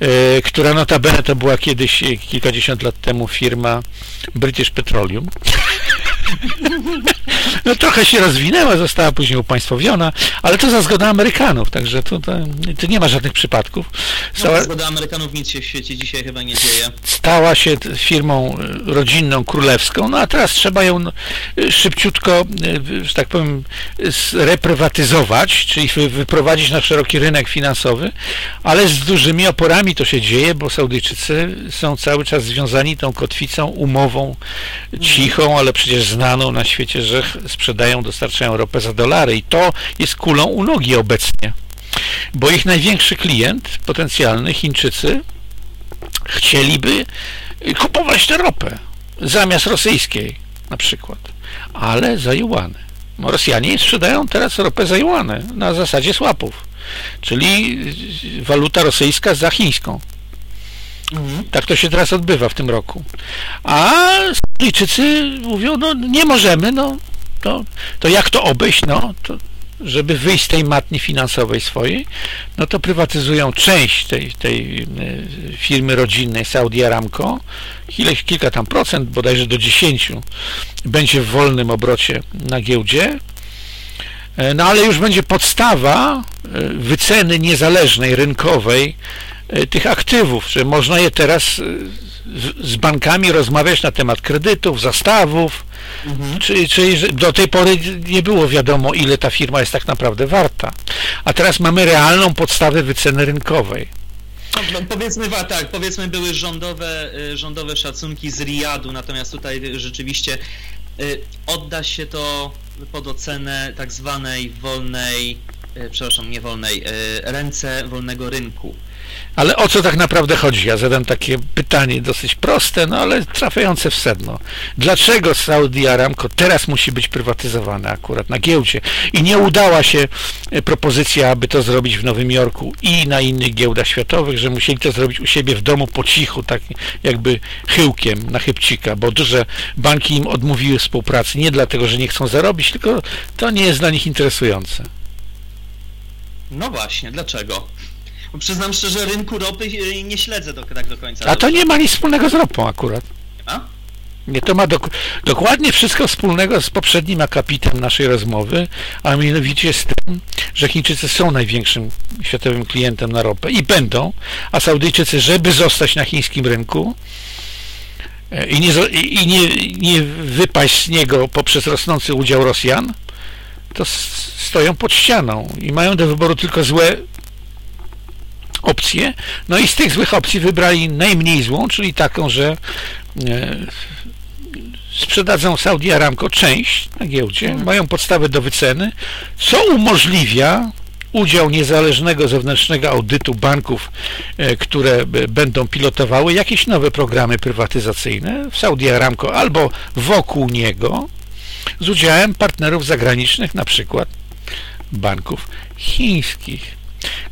e, która notabene to była kiedyś, kilkadziesiąt lat temu firma British Petroleum no trochę się rozwinęła, została później upaństwowiona, ale to za zgodą Amerykanów, także to, to, to nie ma żadnych przypadków. Stała, no, zgoda Amerykanów nic się w świecie dzisiaj chyba nie dzieje. Stała się firmą e, rodzinną, królewską, no a teraz trzeba ją e, szybciutko, e, że tak powiem, reprywatyzować, czyli wyprowadzić na szeroki rynek finansowy, ale z dużymi oporami to się dzieje, bo Saudyjczycy są cały czas związani tą kotwicą, umową cichą, ale przecież znaną na świecie, że sprzedają, dostarczają ropę za dolary i to jest kulą u nogi obecnie. Bo ich największy klient, potencjalny, Chińczycy, chcieliby kupować tę ropę zamiast rosyjskiej na przykład, ale za juany. No, Rosjanie sprzedają teraz ropę za juany na zasadzie słapów, czyli waluta rosyjska za chińską. Tak to się teraz odbywa w tym roku. A Syryjczycy mówią, no nie możemy, no to, to jak to obejść? No, to, żeby wyjść z tej matni finansowej swojej, no to prywatyzują część tej, tej e, firmy rodzinnej Saudi Aramco, kilka tam procent, bodajże do 10 będzie w wolnym obrocie na giełdzie, e, no ale już będzie podstawa e, wyceny niezależnej, rynkowej tych aktywów, że można je teraz z bankami rozmawiać na temat kredytów, zastawów, mhm. czyli, czyli do tej pory nie było wiadomo, ile ta firma jest tak naprawdę warta. A teraz mamy realną podstawę wyceny rynkowej. No, powiedzmy tak, powiedzmy były rządowe, y, rządowe szacunki z Riyadu, natomiast tutaj rzeczywiście odda się to pod ocenę tak zwanej wolnej, przepraszam, nie wolnej, ręce wolnego rynku. Ale o co tak naprawdę chodzi? Ja zadam takie pytanie dosyć proste, no ale trafiające w sedno. Dlaczego Saudi Aramco teraz musi być prywatyzowane akurat na giełdzie? I nie udała się e, propozycja, aby to zrobić w Nowym Jorku i na innych giełdach światowych, że musieli to zrobić u siebie w domu po cichu, tak jakby chyłkiem na chybcika, bo duże banki im odmówiły współpracy nie dlatego, że nie chcą zarobić, tylko to nie jest dla nich interesujące. No właśnie, dlaczego? Bo przyznam szczerze, rynku ropy e, nie śledzę do, tak do końca. A to nie ma nic wspólnego z ropą akurat. A? Nie, to ma dok dokładnie wszystko wspólnego z poprzednim akapitem naszej rozmowy, a mianowicie z tym, że Chińczycy są największym światowym klientem na ropę i będą, a Saudyjczycy, żeby zostać na chińskim rynku e, i nie, i nie, nie wypaść z niego poprzez rosnący udział Rosjan, to stoją pod ścianą i mają do wyboru tylko złe opcje, no i z tych złych opcji wybrali najmniej złą, czyli taką, że e, sprzedadzą Saudi Aramco część na giełdzie, hmm. mają podstawę do wyceny, co umożliwia udział niezależnego zewnętrznego audytu banków, e, które będą pilotowały jakieś nowe programy prywatyzacyjne w Saudi Aramco albo wokół niego, z udziałem partnerów zagranicznych, na przykład banków chińskich,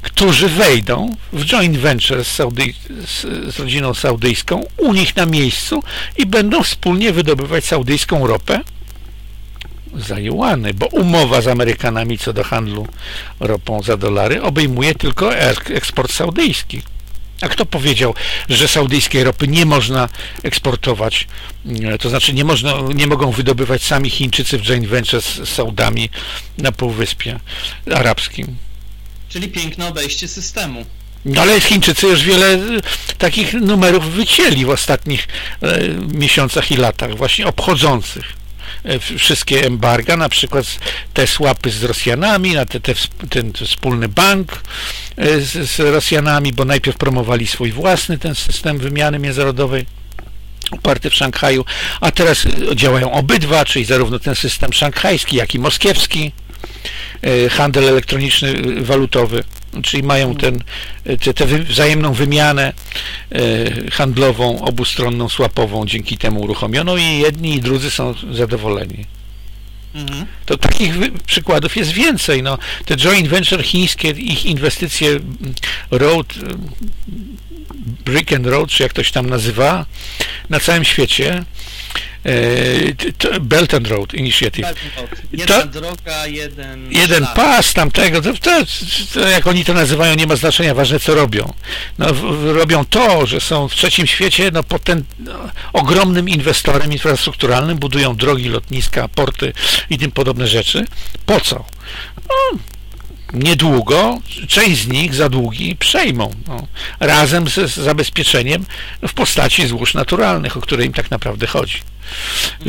którzy wejdą w joint venture z, Saudi z, z rodziną saudyjską u nich na miejscu i będą wspólnie wydobywać saudyjską ropę za juany, bo umowa z Amerykanami co do handlu ropą za dolary obejmuje tylko eksport saudyjski. A kto powiedział, że saudyjskiej ropy nie można eksportować, to znaczy nie, można, nie mogą wydobywać sami Chińczycy w joint venture z Saudami na Półwyspie Arabskim? Czyli piękne obejście systemu. No ale Chińczycy już wiele takich numerów wycięli w ostatnich e, miesiącach i latach, właśnie obchodzących e, wszystkie embarga, na przykład te słapy z Rosjanami, na te, te, ten wspólny bank e, z, z Rosjanami, bo najpierw promowali swój własny ten system wymiany międzynarodowej oparty w Szanghaju, a teraz działają obydwa, czyli zarówno ten system szanghajski, jak i moskiewski. E, handel elektroniczny e, walutowy, czyli mają ten, e, tę te, te wzajemną wymianę handlową, obustronną, słapową dzięki temu uruchomioną i jedni i drudzy są zadowoleni. Mhm. To takich przykładów jest więcej. No, te joint venture chińskie, ich inwestycje road, brick and road, czy jak to się tam nazywa, na całym świecie, E, Belt and Road Initiative. Jedna to, droga, jeden Jeden pas tamtego, to, to, to, jak oni to nazywają, nie ma znaczenia, ważne co robią. No, w, robią to, że są w trzecim świecie no, potem, no, ogromnym inwestorem infrastrukturalnym, budują drogi, lotniska, porty i tym podobne rzeczy. Po co? No, niedługo część z nich za długi przejmą no, razem z, z, zabezpieczeniem w postaci złóż naturalnych, o które im tak naprawdę chodzi.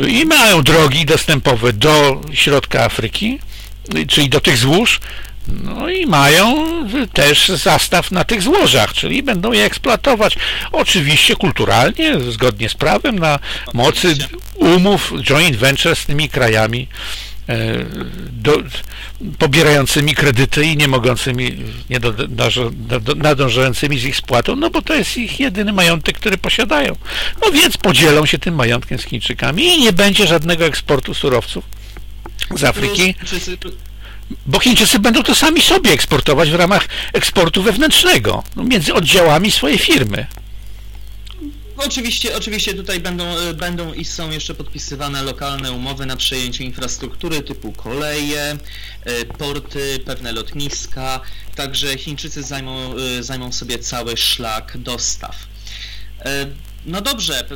I mają drogi dostępowe do środka Afryki, czyli do tych złóż, no i mają też zastaw na tych złożach, czyli będą je eksploatować. Oczywiście kulturalnie, zgodnie z prawem, na mocy umów joint venture z tymi krajami do, pobierającymi kredyty i nie mogącymi, nie do, do, nadążającymi z ich spłatą, no bo to jest ich jedyny majątek, który posiadają. No więc podzielą się tym majątkiem z Chińczykami i nie będzie żadnego eksportu surowców z Afryki. Bo Chińczycy będą to sami sobie eksportować w ramach eksportu wewnętrznego, no, między oddziałami swojej firmy. Oczywiście, oczywiście tutaj będą, e, będą i są jeszcze podpisywane lokalne umowy na przejęcie infrastruktury typu koleje, e, porty, pewne lotniska, także Chińczycy zajmą, e, zajmą sobie cały szlak dostaw. No dobrze,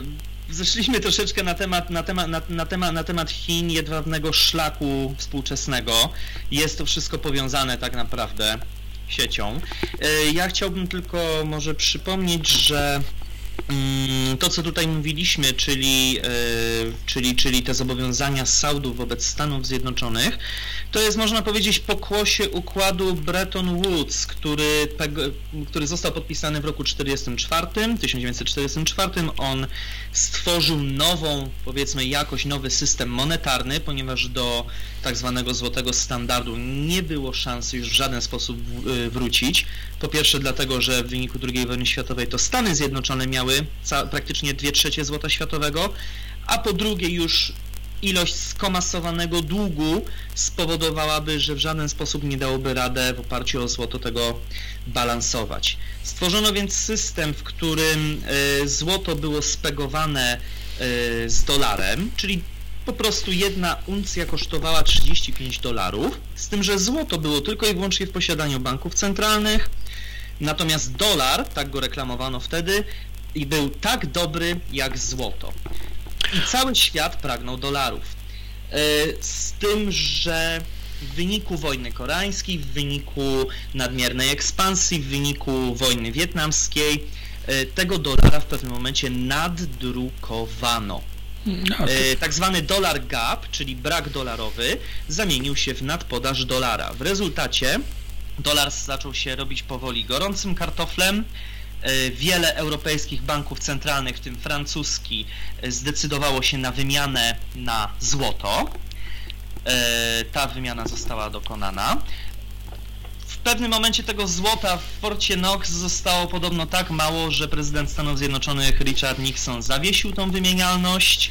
zeszliśmy troszeczkę na temat, na temat, na, na, temat, na temat Chin, jedwabnego szlaku współczesnego. Jest to wszystko powiązane tak naprawdę siecią. Ja chciałbym tylko może przypomnieć, że to, co tutaj mówiliśmy, czyli, e, czyli, czyli te zobowiązania Saudów wobec Stanów Zjednoczonych, to jest, można powiedzieć, pokłosie układu Bretton Woods, który, który został podpisany w roku 1944, 1944. On stworzył nową, powiedzmy, jakoś nowy system monetarny, ponieważ do tak zwanego złotego standardu nie było szansy już w żaden sposób y, wrócić. Po pierwsze dlatego, że w wyniku II wojny światowej to Stany Zjednoczone miały praktycznie 2 trzecie złota światowego, a po drugie już ilość skomasowanego długu spowodowałaby, że w żaden sposób nie dałoby radę w oparciu o złoto tego balansować. Stworzono więc system, w którym y, złoto było spegowane y, z dolarem, czyli po prostu jedna uncja kosztowała 35 dolarów, z tym, że złoto było tylko i wyłącznie w posiadaniu banków centralnych, natomiast dolar, tak go reklamowano wtedy, i był tak dobry jak złoto. I cały świat pragnął dolarów. E, z tym, że w wyniku wojny koreańskiej, w wyniku nadmiernej ekspansji, w wyniku wojny wietnamskiej, e, tego dolara w pewnym momencie naddrukowano. No, e, tak zwany dolar gap, czyli brak dolarowy, zamienił się w nadpodaż dolara. W rezultacie dolar zaczął się robić powoli gorącym kartoflem. E, wiele europejskich banków centralnych, w tym francuski, e, zdecydowało się na wymianę na złoto. Ta wymiana została dokonana. W pewnym momencie tego złota w porcie Knox zostało podobno tak mało, że prezydent Stanów Zjednoczonych Richard Nixon zawiesił tą wymienialność.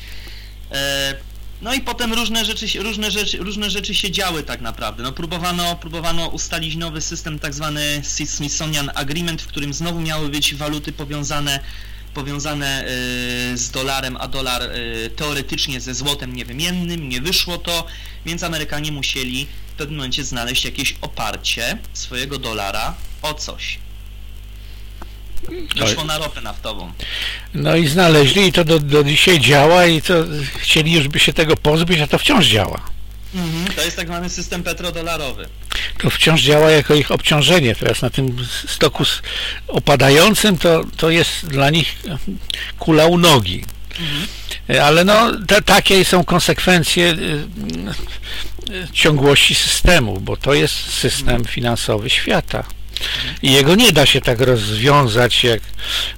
No i potem różne rzeczy, różne rzeczy, różne rzeczy się działy tak naprawdę. No próbowano, próbowano ustalić nowy system, tak zwany Smithsonian Agreement, w którym znowu miały być waluty powiązane powiązane y, z dolarem, a dolar y, teoretycznie ze złotem niewymiennym, nie wyszło to, więc Amerykanie musieli w pewnym momencie znaleźć jakieś oparcie swojego dolara o coś. Wyszło na ropę naftową. No i znaleźli i to do, do dzisiaj działa i to chcieli już by się tego pozbyć, a to wciąż działa. Mhm, to jest tak zwany system petrodolarowy. To wciąż działa jako ich obciążenie. Teraz na tym stoku opadającym to, to jest dla nich kula u nogi. Mhm. Ale no, te, takie są konsekwencje y, y, ciągłości systemu, bo to jest system mhm. finansowy świata. I jego nie da się tak rozwiązać, jak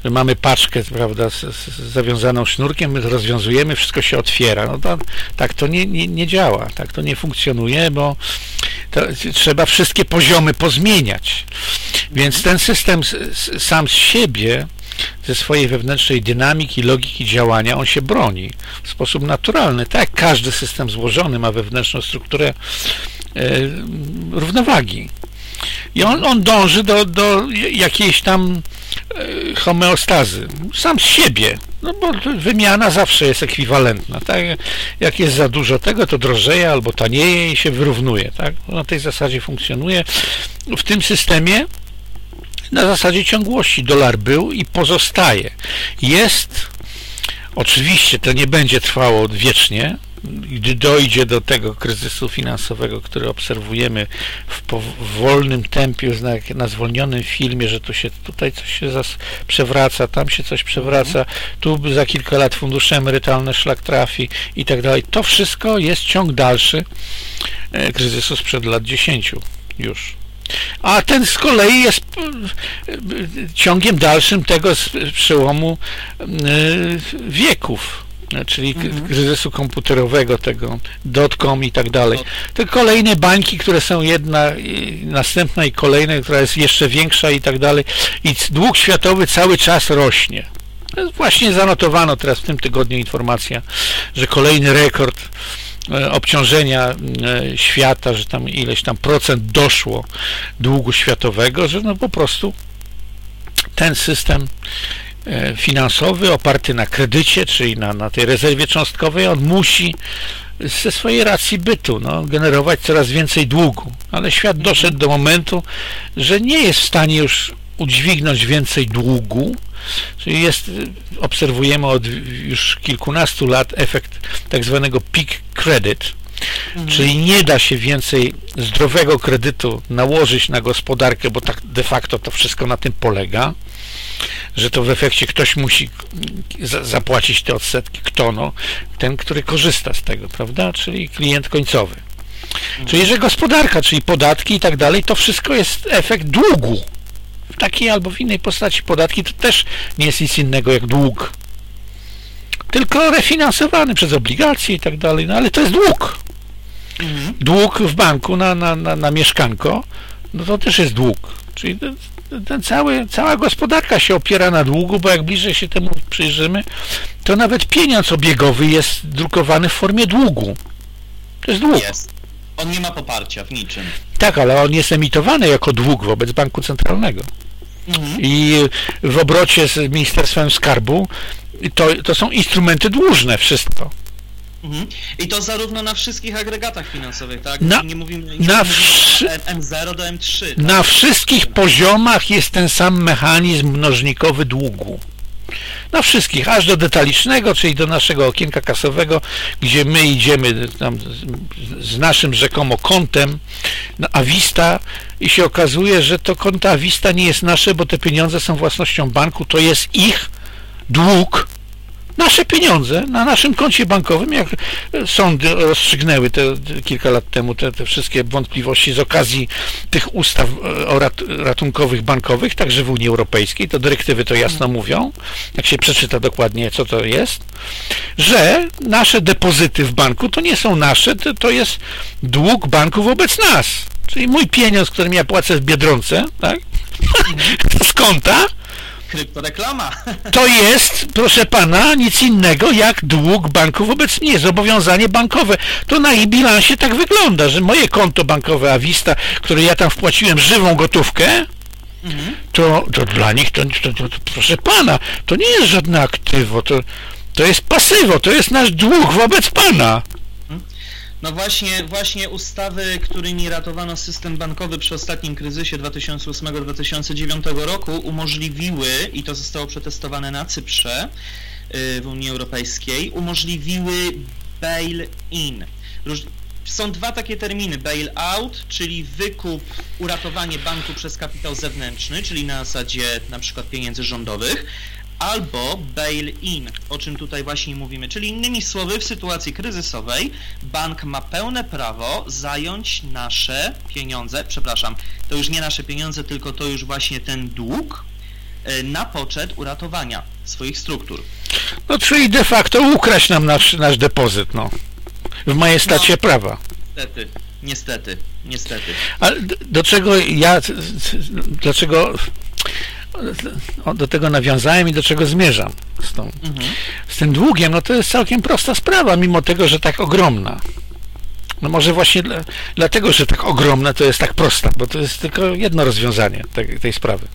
mamy paczkę, prawda, z, z zawiązaną sznurkiem, my rozwiązujemy, wszystko się otwiera. No to, tak to nie, nie, nie działa, tak to nie funkcjonuje, bo trzeba wszystkie poziomy pozmieniać. Więc ten system sam z siebie ze swojej wewnętrznej dynamiki, logiki działania, on się broni w sposób naturalny. Tak jak każdy system złożony ma wewnętrzną strukturę e, równowagi. I on, on dąży do, do jakiejś tam e, homeostazy, sam z siebie, no bo wymiana zawsze jest ekwiwalentna, tak? Jak jest za dużo tego, to drożeje albo tanieje i się wyrównuje, tak? Na tej zasadzie funkcjonuje. W tym systemie na zasadzie ciągłości dolar był i pozostaje. Jest, oczywiście to nie będzie trwało wiecznie, gdy dojdzie do tego kryzysu finansowego, który obserwujemy w wolnym tempie, na zwolnionym filmie, że to się tutaj coś się przewraca, tam się coś przewraca, tu za kilka lat fundusze emerytalne szlak trafi i tak dalej. To wszystko jest ciąg dalszy e, kryzysu sprzed lat 10 już. A ten z kolei jest e, ciągiem dalszym tego z przełomu e, wieków czyli mhm. kryzysu komputerowego, tego dotcom i tak dalej. Te kolejne bańki, które są jedna, następna i kolejna, która jest jeszcze większa i tak dalej. I dług światowy cały czas rośnie. Właśnie zanotowano teraz w tym tygodniu informacja, że kolejny rekord e, obciążenia e, świata, że tam ileś tam procent doszło długu światowego, że no po prostu ten system E, finansowy oparty na kredycie, czyli na, na tej rezerwie cząstkowej, on musi ze swojej racji bytu no, generować coraz więcej długu. Ale świat doszedł do momentu, że nie jest w stanie już udźwignąć więcej długu, czyli jest, obserwujemy od już kilkunastu lat efekt tak zwanego peak credit, mhm. czyli nie da się więcej zdrowego kredytu nałożyć na gospodarkę, bo tak de facto to wszystko na tym polega że to w efekcie ktoś musi zapłacić te odsetki. Kto? No, ten, który korzysta z tego, prawda? Czyli klient końcowy. Czyli, że gospodarka, czyli podatki i tak dalej, to wszystko jest efekt długu. W takiej albo w innej postaci podatki to też nie jest nic innego jak dług. Tylko refinansowany przez obligacje i tak dalej, no ale to jest dług. Mhm. Dług w banku na, na, na, na mieszkanko, no to też jest dług. Czyli ten cały, cała gospodarka się opiera na długu, bo jak bliżej się temu przyjrzymy, to nawet pieniądz obiegowy jest drukowany w formie długu. To jest dług. Jest. On nie ma poparcia w niczym. Tak, ale on jest emitowany jako dług wobec banku centralnego. Mhm. I w obrocie z Ministerstwem Skarbu to, to są instrumenty dłużne, wszystko. Mhm. I to zarówno na wszystkich agregatach finansowych, tak? Na, nie mówimy, nie na mówimy M0 do M3. Tak? Na wszystkich poziomach jest ten sam mechanizm mnożnikowy długu. Na wszystkich, aż do detalicznego, czyli do naszego okienka kasowego, gdzie my idziemy tam z naszym rzekomo kontem na Avista i się okazuje, że to konto Avista nie jest nasze, bo te pieniądze są własnością banku, to jest ich dług, nasze pieniądze na naszym koncie bankowym, jak sądy rozstrzygnęły te, kilka lat temu te, te wszystkie wątpliwości z okazji tych ustaw e, o rat, ratunkowych bankowych, także w Unii Europejskiej, to dyrektywy to jasno mówią, jak się przeczyta dokładnie, co to jest, że nasze depozyty w banku to nie są nasze, to, to jest dług banku wobec nas. Czyli mój pieniądz, którym ja płacę w Biedronce, tak? z konta, Kryptoreklama. To jest, proszę pana, nic innego jak dług banku wobec mnie, zobowiązanie bankowe. To na ich bilansie tak wygląda, że moje konto bankowe Avista, które ja tam wpłaciłem żywą gotówkę, Mhm. to, to dla nich, to, to, to, to proszę pana, to nie jest żadne aktywo, to, to jest pasywo, to jest nasz dług wobec pana. No właśnie, właśnie ustawy, którymi ratowano system bankowy przy ostatnim kryzysie 2008-2009 roku umożliwiły, i to zostało przetestowane na Cyprze y, w Unii Europejskiej, umożliwiły bail-in. Są dwa takie terminy, bail-out, czyli wykup, uratowanie banku przez kapitał zewnętrzny, czyli na zasadzie na przykład pieniędzy rządowych, albo bail-in, o czym tutaj właśnie mówimy. Czyli innymi słowy, w sytuacji kryzysowej bank ma pełne prawo zająć nasze pieniądze, przepraszam, to już nie nasze pieniądze, tylko to już właśnie ten dług e, na poczet uratowania swoich struktur. No czyli de facto ukraść nam nasz, nasz depozyt, no. W majestacie No. prawa. Niestety, niestety, niestety. Ale d- do czego ja, dlaczego do tego nawiązałem i do czego zmierzam z, tą, Mhm. z tym długiem, no to jest całkiem prosta sprawa, mimo tego, że tak ogromna. No może właśnie dla, dlatego, że tak ogromna, to jest tak prosta, bo to jest tylko jedno rozwiązanie tej, tej sprawy.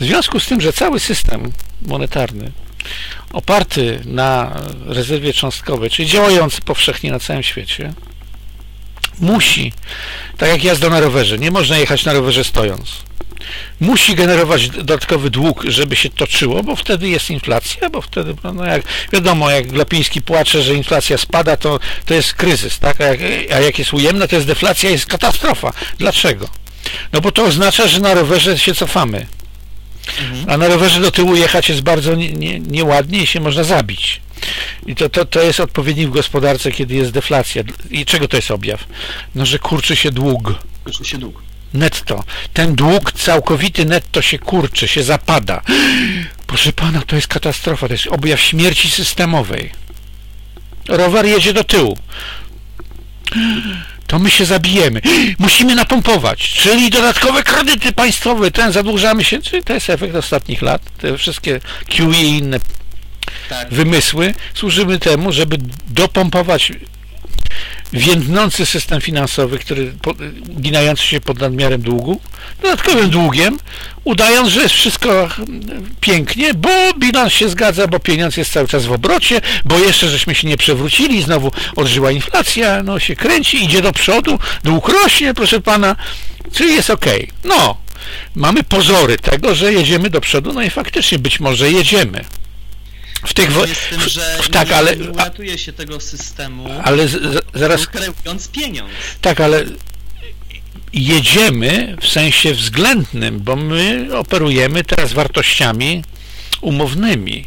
W związku z tym, że cały system monetarny oparty na rezerwie cząstkowej, czyli działający powszechnie na całym świecie, musi, tak jak jazda na rowerze, nie można jechać na rowerze stojąc. Musi generować dodatkowy dług, żeby się toczyło, bo wtedy jest inflacja, bo wtedy, no jak wiadomo, jak Glapiński płacze, że inflacja spada, to, to jest kryzys, tak? A jak, a jak jest ujemna, to jest deflacja, jest katastrofa. Dlaczego? No bo to oznacza, że na rowerze się cofamy. Mhm. A na rowerze do tyłu jechać jest bardzo nie, nie, nieładnie i się można zabić. I to, to, to jest odpowiednik w gospodarce, kiedy jest deflacja. I czego to jest objaw? No, że kurczy się dług Kończy się dług. netto. Ten dług całkowity netto się kurczy, się zapada. Proszę pana, to jest katastrofa, to jest objaw śmierci systemowej. Rower jedzie do tyłu. To my się zabijemy. Musimy napompować, czyli dodatkowe kredyty państwowe, ten zadłużamy się, czyli to jest efekt ostatnich lat. Te wszystkie QE i inne Tak. wymysły służyły temu, żeby dopompować więdnący system finansowy, który po, ginający się pod nadmiarem długu, dodatkowym długiem, udając, że jest wszystko pięknie, bo bilans się zgadza, bo pieniądz jest cały czas w obrocie, bo jeszcze żeśmy się nie przewrócili, znowu odżyła inflacja, no się kręci, idzie do przodu, dług rośnie, proszę pana, czyli jest ok. No, mamy pozory tego, że jedziemy do przodu, no i faktycznie być może jedziemy. W tych wo- z tym, że tak, nie, ale, nie uratuje się tego systemu, ale z, z, zaraz kreując pieniądz. Tak, ale jedziemy w sensie względnym, bo my operujemy teraz wartościami umownymi.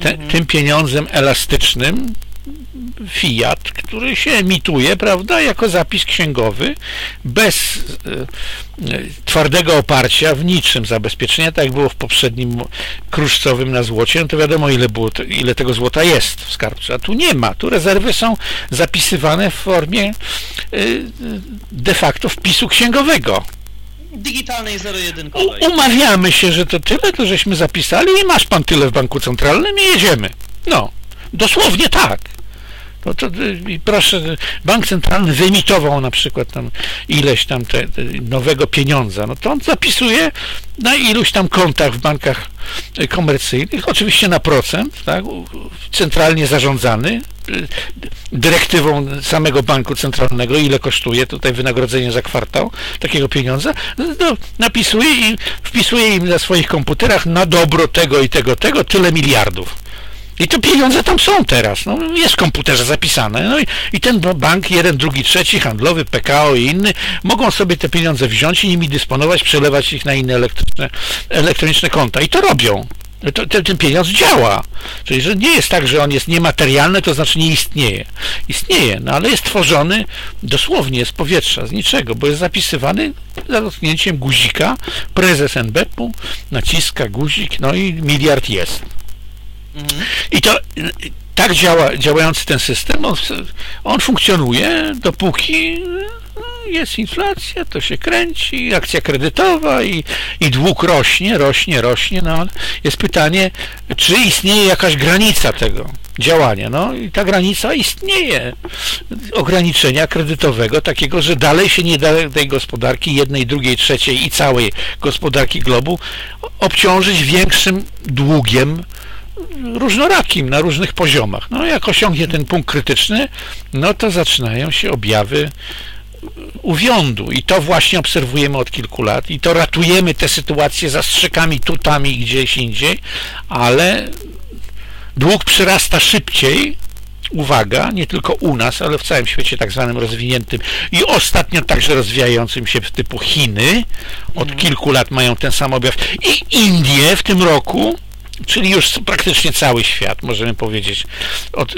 Te, Tym pieniądzem elastycznym, fiat, który się emituje, prawda, jako zapis księgowy, bez e, twardego oparcia w niczym zabezpieczenia, tak jak było w poprzednim kruszcowym na złocie, no to wiadomo ile, było, ile tego złota jest w skarbcu, a tu nie ma, tu rezerwy są zapisywane w formie e, de facto wpisu księgowego. Digitalnej zero-jedynkowej. Umawiamy się, że to tyle, to żeśmy zapisali i masz pan tyle w banku centralnym i jedziemy. No, dosłownie tak. No to, y, proszę, bank centralny wyemitował na przykład tam ileś tam te, nowego pieniądza, no to on zapisuje na iluś tam kontach w bankach y, komercyjnych, oczywiście na procent, tak, centralnie zarządzany, y, dyrektywą samego banku centralnego, ile kosztuje tutaj wynagrodzenie za kwartał takiego pieniądza, no, napisuje i wpisuje im na swoich komputerach na dobro tego i tego, tego tyle miliardów. I te pieniądze tam są teraz, no, jest w komputerze zapisane. No i, i ten bank, jeden, drugi, trzeci, handlowy, PKO i inny, mogą sobie te pieniądze wziąć i nimi dysponować, przelewać ich na inne elektryczne, elektroniczne konta. I to robią. To, ten, ten pieniądz działa. Czyli, że nie jest tak, że on jest niematerialny, to znaczy nie istnieje. Istnieje, no ale jest tworzony dosłownie z powietrza, z niczego, bo jest zapisywany za dotknięciem guzika. Prezes NBP-u naciska guzik, no i miliard jest. I to tak działa, działający ten system, on, on funkcjonuje dopóki y, jest inflacja, to się kręci, akcja kredytowa i, i dług rośnie, rośnie, rośnie, no jest pytanie, czy istnieje jakaś granica tego działania, no i ta granica istnieje, ograniczenia kredytowego, takiego, że dalej się nie da tej gospodarki, jednej, drugiej, trzeciej i całej gospodarki globu obciążyć większym długiem, różnorakim na różnych poziomach. No jak osiągnie ten punkt krytyczny, no to zaczynają się objawy uwiądu. I to właśnie obserwujemy od kilku lat. I to ratujemy te sytuacje zastrzykami tutami gdzieś indziej, ale dług przyrasta szybciej uwaga, nie tylko u nas, ale w całym świecie tak zwanym rozwiniętym i ostatnio także rozwijającym się w typu Chiny, od mhm. kilku lat mają ten sam objaw. I Indie w tym roku czyli już praktycznie cały świat, możemy powiedzieć od,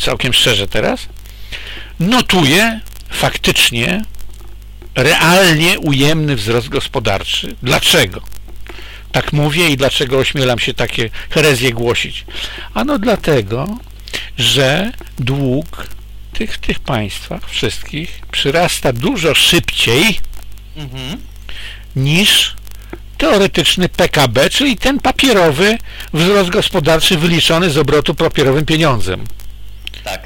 całkiem szczerze teraz, notuje faktycznie realnie ujemny wzrost gospodarczy. Dlaczego? Tak mówię i dlaczego ośmielam się takie herezje głosić? Ano dlatego, że dług tych, tych państwach wszystkich przyrasta dużo szybciej mhm. niż teoretyczny PKB, czyli ten papierowy wzrost gospodarczy wyliczony z obrotu papierowym pieniądzem. Tak.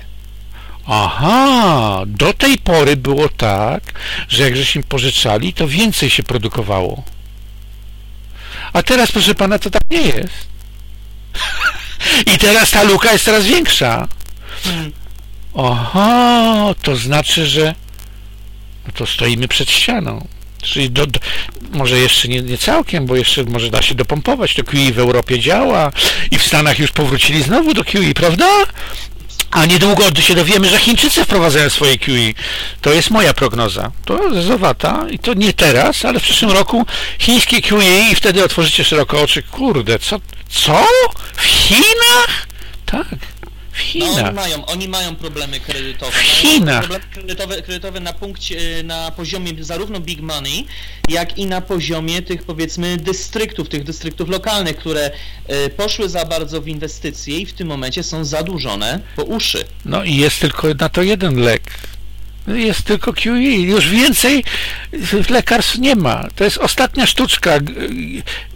Aha, do tej pory było tak, że jak żeśmy pożyczali, to więcej się produkowało. A teraz, proszę pana, to tak nie jest. I teraz ta luka jest coraz większa. Hmm. Aha, to znaczy, że no to stoimy przed ścianą. Czyli do, do, może jeszcze nie, nie całkiem, bo jeszcze może da się dopompować. To QE w Europie działa i w Stanach już powrócili znowu do QE, prawda? A niedługo się dowiemy, że Chińczycy wprowadzają swoje QE. To jest moja prognoza. To jest zowata i to nie teraz, ale w przyszłym roku chińskie QE i wtedy otworzycie szeroko oczy. Kurde, co? Co? W Chinach? Tak. W Chinach. No, oni, mają, oni mają problemy kredytowe. W Chinach. Problemy kredytowe, kredytowe na punkcie, na poziomie zarówno big money, jak i na poziomie tych powiedzmy dystryktów, tych dystryktów lokalnych, które y, poszły za bardzo w inwestycje i w tym momencie są zadłużone po uszy. No i jest tylko na to jeden lek. Jest tylko QE. Już więcej lekarstw nie ma. To jest ostatnia sztuczka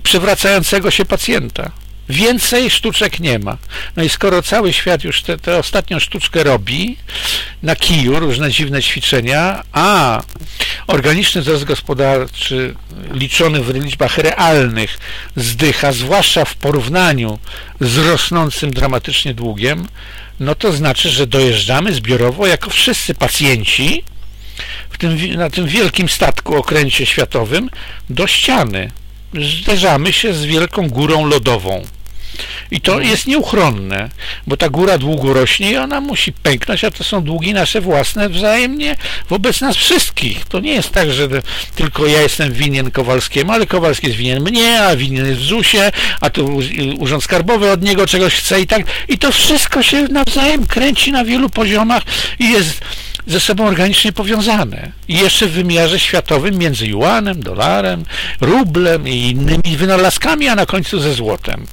przewracającego się pacjenta. Więcej sztuczek nie ma. No i skoro cały świat już tę ostatnią sztuczkę robi na kiju, różne dziwne ćwiczenia, a organiczny wzrost gospodarczy liczony w liczbach realnych zdycha, zwłaszcza w porównaniu z rosnącym dramatycznie długiem, no to znaczy, że dojeżdżamy zbiorowo jako wszyscy pacjenci tym, na tym wielkim statku okręcie światowym do ściany. Zderzamy się z wielką górą lodową. I to jest nieuchronne, bo ta góra długo rośnie i ona musi pęknąć, a to są długi nasze własne wzajemnie wobec nas wszystkich. To nie jest tak, że tylko ja jestem winien Kowalskiemu, ale Kowalski jest winien mnie, a winien jest w ZUS-ie, a tu Urząd Skarbowy od niego czegoś chce i tak. I to wszystko się nawzajem kręci na wielu poziomach i jest ze sobą organicznie powiązane. I jeszcze w wymiarze światowym między juanem, dolarem, rublem i innymi wynalazkami, a na końcu ze złotem.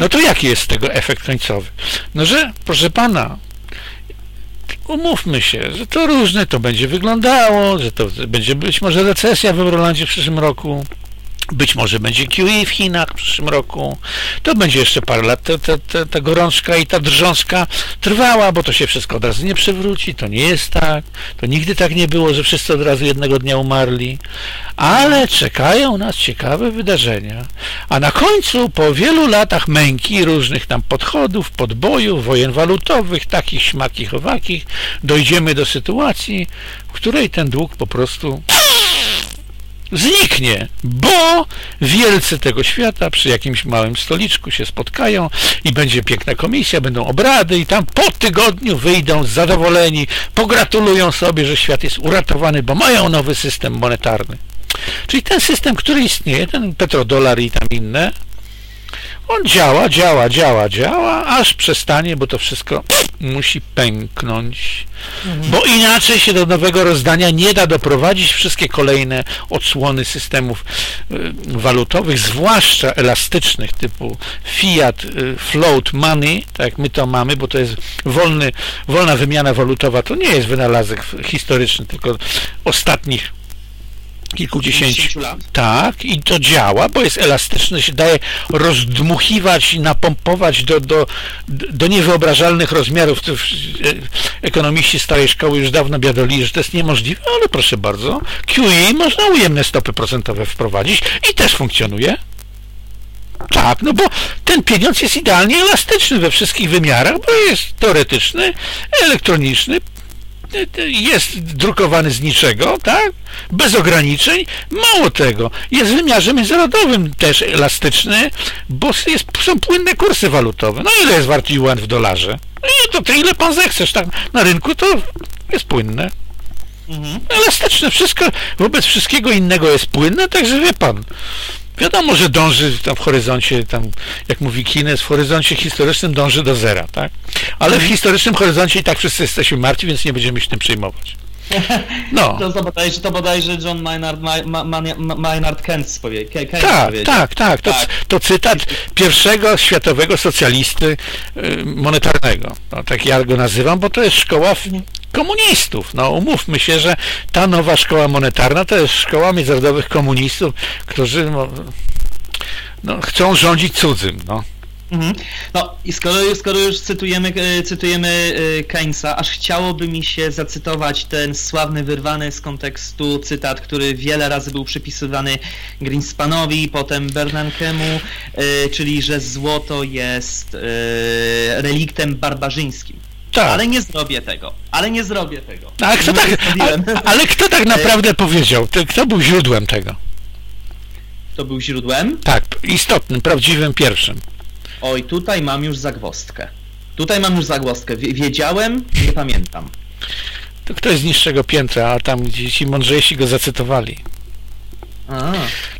No to jaki jest tego efekt końcowy? No, że proszę pana, umówmy się, że to różne to będzie wyglądało, że to będzie być może recesja w Eurolandzie w przyszłym roku, być może będzie QE w Chinach w przyszłym roku. To będzie jeszcze parę lat ta, ta, ta, ta gorączka i ta drżączka trwała, bo to się wszystko od razu nie przewróci. To nie jest tak. To nigdy tak nie było, że wszyscy od razu jednego dnia umarli. Ale czekają nas ciekawe wydarzenia. A na końcu, po wielu latach męki, różnych tam podchodów, podbojów, wojen walutowych, takich śmakich, owakich, dojdziemy do sytuacji, w której ten dług po prostu zniknie, bo wielcy tego świata przy jakimś małym stoliczku się spotkają i będzie piękna komisja, będą obrady i tam po tygodniu wyjdą zadowoleni, pogratulują sobie, że świat jest uratowany, bo mają nowy system monetarny. Czyli ten system, który istnieje, ten petrodolar i tam inne, on działa, działa, działa, działa, aż przestanie, bo to wszystko musi pęknąć, bo inaczej się do nowego rozdania nie da doprowadzić. Wszystkie kolejne odsłony systemów y, walutowych, zwłaszcza elastycznych typu fiat, y, float money, tak jak my to mamy, bo to jest wolny, wolna wymiana walutowa, to nie jest wynalazek historyczny, tylko ostatnich kilkudziesięciu lat. tak, i to działa, bo jest elastyczne, się daje rozdmuchiwać i napompować do, do, do niewyobrażalnych rozmiarów. To, e, ekonomiści starej szkoły już dawno biadolili, że to jest niemożliwe, ale proszę bardzo, QE można ujemne stopy procentowe wprowadzić i też funkcjonuje. Tak, no bo ten pieniądz jest idealnie elastyczny we wszystkich wymiarach, bo jest teoretyczny, elektroniczny, jest drukowany z niczego, tak? Bez ograniczeń. Mało tego, jest w wymiarze międzynarodowym też elastyczny, bo jest, są płynne kursy walutowe. No ile jest wart yuan w dolarze? No to, ile pan zechcesz, tak? Na rynku to jest płynne. Mhm. Elastyczne, wszystko, wobec wszystkiego innego jest płynne, także wie pan, Wiadomo, że dąży tam w horyzoncie, tam, jak mówi Kines, w horyzoncie historycznym dąży do zera, tak? Ale w mhm. historycznym horyzoncie i tak wszyscy jesteśmy martwi, więc nie będziemy się tym przejmować. No. To, to, bodajże, to bodajże John Maynard, Maynard Keynes powiedział. Tak, tak, tak. To, tak. to cytat pierwszego światowego socjalisty y, monetarnego. No, tak ja go nazywam, bo to jest szkoła mhm komunistów. No umówmy się, że ta nowa szkoła monetarna to jest szkoła międzynarodowych komunistów, którzy no, no, chcą rządzić cudzym. No. Mhm. No i skoro, skoro już cytujemy, e, cytujemy e, Keynesa, aż chciałoby mi się zacytować ten sławny, wyrwany z kontekstu cytat, który wiele razy był przypisywany Greenspanowi, potem Bernankemu, e, czyli że złoto jest reliktem barbarzyńskim. Tak. Ale nie zrobię tego. Ale nie zrobię tego. Ale kto, tak, ale, ale kto tak naprawdę powiedział? Kto był źródłem tego? To był źródłem? Tak, istotnym, prawdziwym, pierwszym. Oj, tutaj mam już zagwostkę. Tutaj mam już zagwostkę. Wiedziałem, nie pamiętam. To ktoś z niższego piętra, a tam ci mądrzejsi go zacytowali. A.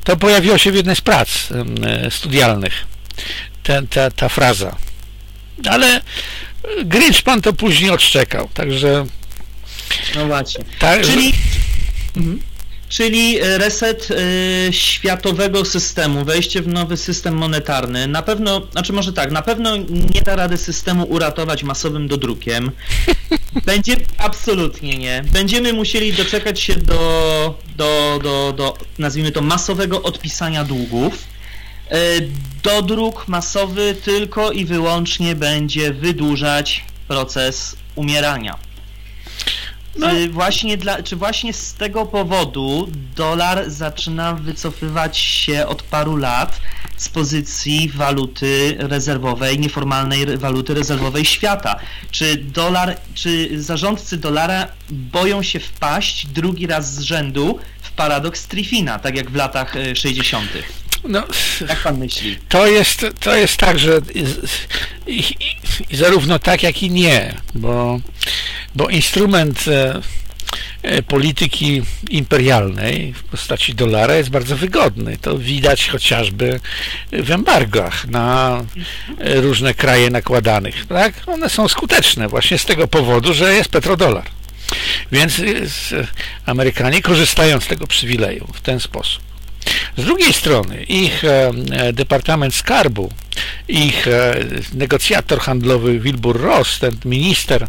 To pojawiło się w jednej z prac studialnych. Ta, ta, ta fraza. Ale Grinchpan to później odszczekał, także... No właśnie. Tak, Czyli... Mhm. Czyli reset y, światowego systemu, wejście w nowy system monetarny. Na pewno, znaczy może tak, na pewno nie da rady systemu uratować masowym dodrukiem. Będzie, absolutnie nie. Będziemy musieli doczekać się do, do, do, do nazwijmy to, masowego odpisania długów E, dodruk masowy tylko i wyłącznie będzie wydłużać proces umierania. No. Czy, właśnie dla, czy właśnie z tego powodu dolar zaczyna wycofywać się od paru lat z pozycji waluty rezerwowej, nieformalnej waluty rezerwowej świata? Czy dolar, czy zarządcy dolara boją się wpaść drugi raz z rzędu w paradoks Triffina, tak jak w latach 60. No, jak pan myśli? To jest, to jest tak, że i, i, i zarówno tak, jak i nie, bo, bo instrument e, e, polityki imperialnej w postaci dolara jest bardzo wygodny. To widać chociażby w embargach na e, różne kraje nakładanych. Tak? One są skuteczne właśnie z tego powodu, że jest petrodolar. Więc Amerykanie korzystają z tego przywileju w ten sposób. Z drugiej strony ich e, e, Departament Skarbu, ich e, negocjator handlowy Wilbur Ross, ten minister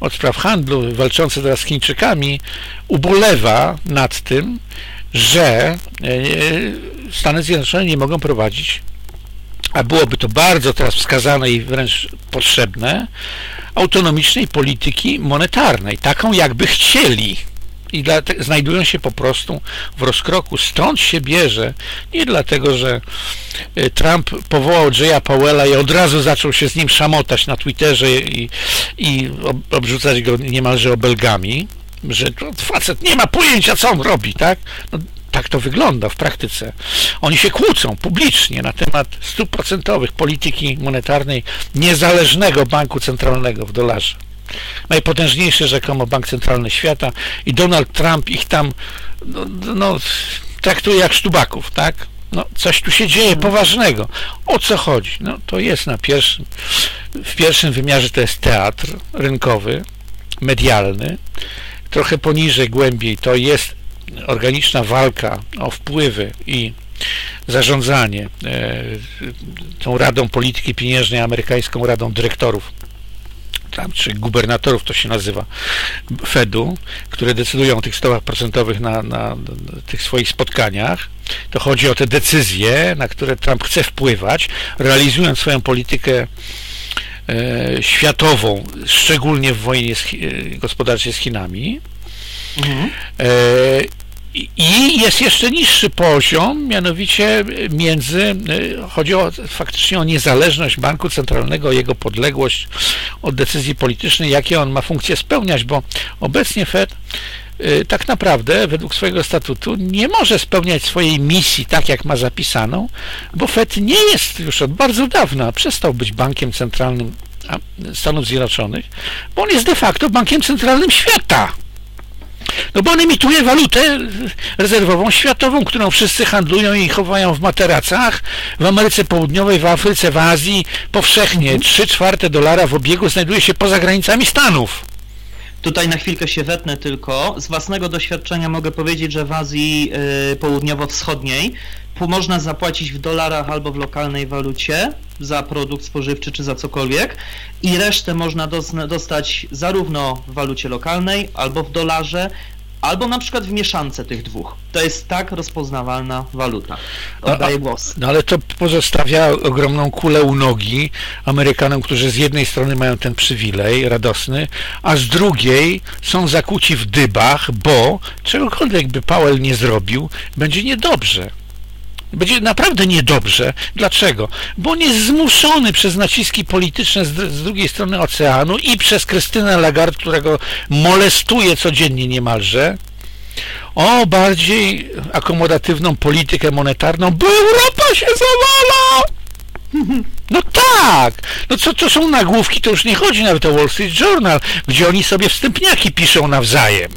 od spraw handlu walczący teraz z Chińczykami, ubolewa nad tym, że Stany Zjednoczone nie mogą prowadzić, a byłoby to bardzo teraz wskazane i wręcz potrzebne, autonomicznej polityki monetarnej, taką jakby chcieli i dla, znajdują się po prostu w rozkroku. Stąd się bierze, nie dlatego, że y, Trump powołał Jaya Powella i od razu zaczął się z nim szamotać na Twitterze i, i obrzucać go niemalże obelgami, że facet nie ma pojęcia, co on robi, tak? No, tak to wygląda w praktyce. Oni się kłócą publicznie na temat stóp procentowych polityki monetarnej niezależnego banku centralnego w dolarze najpotężniejszy rzekomo bank centralny świata i Donald Trump ich tam no, no, traktuje jak sztubaków, tak? No, coś tu się dzieje poważnego. O co chodzi? No, to jest na pierwszym, w pierwszym wymiarze to jest teatr rynkowy, medialny. Trochę poniżej, głębiej to jest organiczna walka o wpływy i zarządzanie e, tą Radą Polityki Pieniężnej, amerykańską Radą Dyrektorów tam, czy gubernatorów to się nazywa, Fedu, które decydują o tych stopach procentowych na, na, na, tych swoich spotkaniach. To chodzi o te decyzje, na które Trump chce wpływać, realizując swoją politykę e, światową, szczególnie w wojnie z, e, gospodarczej z Chinami. Mhm. E, i jest jeszcze niższy poziom, mianowicie między, y, chodzi o, faktycznie o niezależność banku centralnego, jego podległość od decyzji politycznej, jakie on ma funkcje spełniać, bo obecnie Fed y, tak naprawdę według swojego statutu nie może spełniać swojej misji tak, jak ma zapisaną, bo Fed nie jest już od bardzo dawna, przestał być bankiem centralnym Stanów Zjednoczonych, bo on jest de facto bankiem centralnym świata. No bo on emituje walutę rezerwową światową, którą wszyscy handlują i chowają w materacach. W Ameryce Południowej, w Afryce, w Azji powszechnie 3 czwarte dolara w obiegu znajduje się poza granicami Stanów. Tutaj na chwilkę się wetnę tylko. Z własnego doświadczenia mogę powiedzieć, że w Azji y, Południowo-Wschodniej można zapłacić w dolarach albo w lokalnej walucie za produkt spożywczy czy za cokolwiek i resztę można dostać zarówno w walucie lokalnej albo w dolarze, albo na przykład w mieszance tych dwóch. To jest tak rozpoznawalna waluta. Oddaję głos. No ale to pozostawia ogromną kulę u nogi Amerykanom, którzy z jednej strony mają ten przywilej radosny, a z drugiej są zakuci w dybach, bo czegokolwiek by Powell nie zrobił, będzie niedobrze. Będzie naprawdę niedobrze. Dlaczego? Bo on jest zmuszony przez naciski polityczne z, z drugiej strony oceanu i przez Krystynę Lagarde, którego molestuje codziennie niemalże, o bardziej akomodatywną politykę monetarną, bo Europa się zawala! No tak! No co to są nagłówki, to już nie chodzi nawet o Wall Street Journal, gdzie oni sobie wstępniaki piszą nawzajem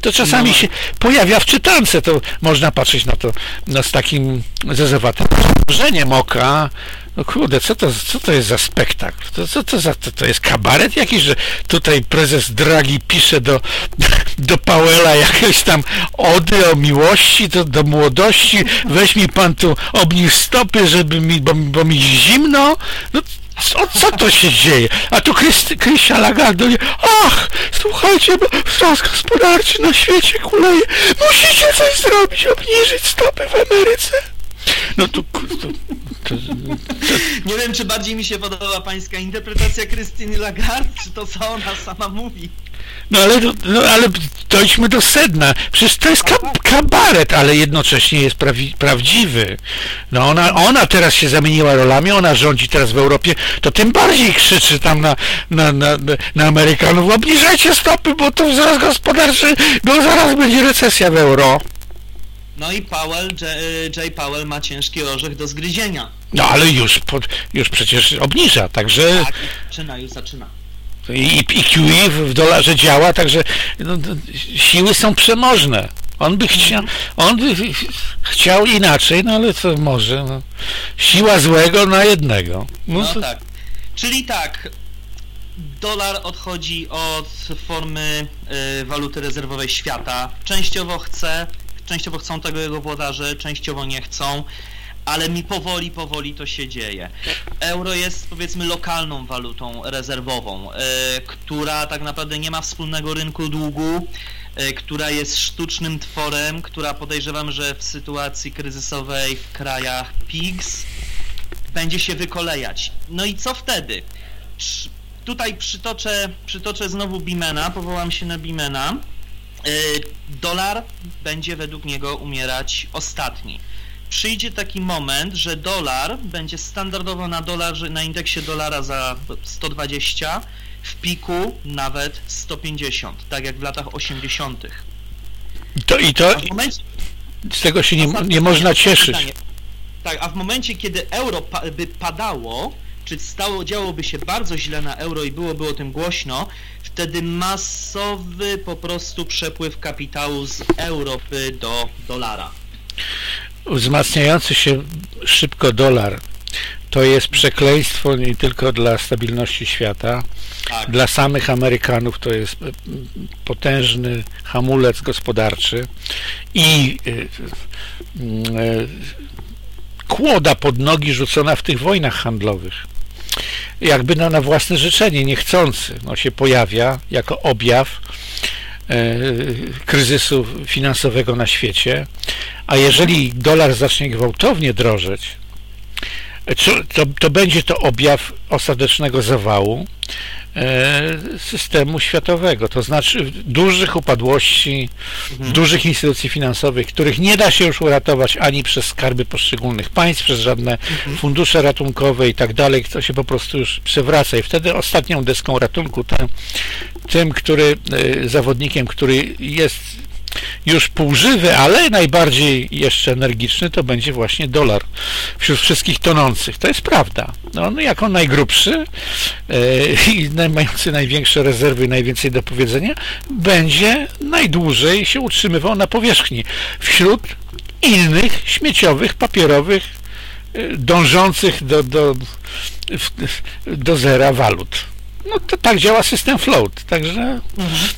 to czasami no. się pojawia w czytance, to można patrzeć na to no, z takim zezowatym spojrzeniem oka. No kurde, co to, co to jest za spektakl? To, co to, za, to, to jest kabaret jakiś, że tutaj prezes Draghi pisze do, do Pawela jakieś tam ody o miłości, do, do młodości, weź mi pan tu obniż stopy, żeby mi, bo, bo mi zimno. No co, co to się dzieje? A tu Krysia Lagarde, ach, słuchajcie, bo wzrost gospodarczy na świecie kuleje. Musicie coś zrobić, obniżyć stopy w Ameryce. No to, to, Nie wiem, czy bardziej mi się podoba pańska interpretacja Krystyny Lagarde, czy to, co ona sama mówi. No ale, no, ale dojdźmy do sedna. Przecież to jest kabaret, ale jednocześnie jest prawi, prawdziwy. No ona, ona teraz się zamieniła rolami, ona rządzi teraz w Europie, to tym bardziej krzyczy tam na, na, na, na Amerykanów, obniżajcie stopy, bo to wzrost gospodarczy, bo zaraz będzie recesja w euro. No i Powell, J, J. Powell ma ciężki orzech do zgryzienia. No ale już, pod, już przecież obniża, także... Tak, zaczyna, już zaczyna i, i QE w dolarze działa, także no, siły są przemożne. On by chciał, on by chciał inaczej, no ale co może. No. Siła złego na jednego. No, no to... tak. Czyli tak, dolar odchodzi od formy y, waluty rezerwowej świata. Częściowo chce, częściowo chcą tego jego włodarze, częściowo nie chcą ale mi powoli, powoli to się dzieje. Euro jest powiedzmy lokalną walutą rezerwową, e, która tak naprawdę nie ma wspólnego rynku długu, e, która jest sztucznym tworem, która podejrzewam, że w sytuacji kryzysowej w krajach PIGS będzie się wykolejać. No i co wtedy? Tutaj przytoczę, przytoczę znowu Bimena, powołam się na Bimena. E, dolar będzie według niego umierać ostatni przyjdzie taki moment, że dolar będzie standardowo na na indeksie dolara za 120, w piku nawet 150, tak jak w latach 80. To i to momencie, z tego się nie, nie można cieszyć. Pytanie. Tak, a w momencie, kiedy euro pa by padało, czy stało, działoby się bardzo źle na euro i byłoby o tym głośno, wtedy masowy po prostu przepływ kapitału z Europy do dolara. wzmacniający się szybko dolar to jest przekleństwo nie tylko dla stabilności świata, tak. dla samych Amerykanów to jest potężny hamulec gospodarczy i kłoda pod nogi rzucona w tych wojnach handlowych. Jakby no, na własne życzenie, niechcący, no, się pojawia jako objaw e, kryzysu finansowego na świecie, a jeżeli dolar zacznie gwałtownie drożeć, to, to będzie to objaw ostatecznego zawału e, systemu światowego, to znaczy dużych upadłości, mhm. dużych instytucji finansowych, których nie da się już uratować ani przez skarby poszczególnych państw, przez żadne mhm. fundusze ratunkowe i tak dalej, to się po prostu już przewraca i wtedy ostatnią deską ratunku tym, tym który, e, zawodnikiem, który jest już półżywy, ale najbardziej jeszcze energiczny to będzie właśnie dolar wśród wszystkich tonących. To jest prawda. No, on jako najgrubszy e, i mający największe rezerwy, najwięcej do powiedzenia, będzie najdłużej się utrzymywał na powierzchni wśród innych śmieciowych, papierowych, e, dążących do, do, do zera walut no to tak działa system float, także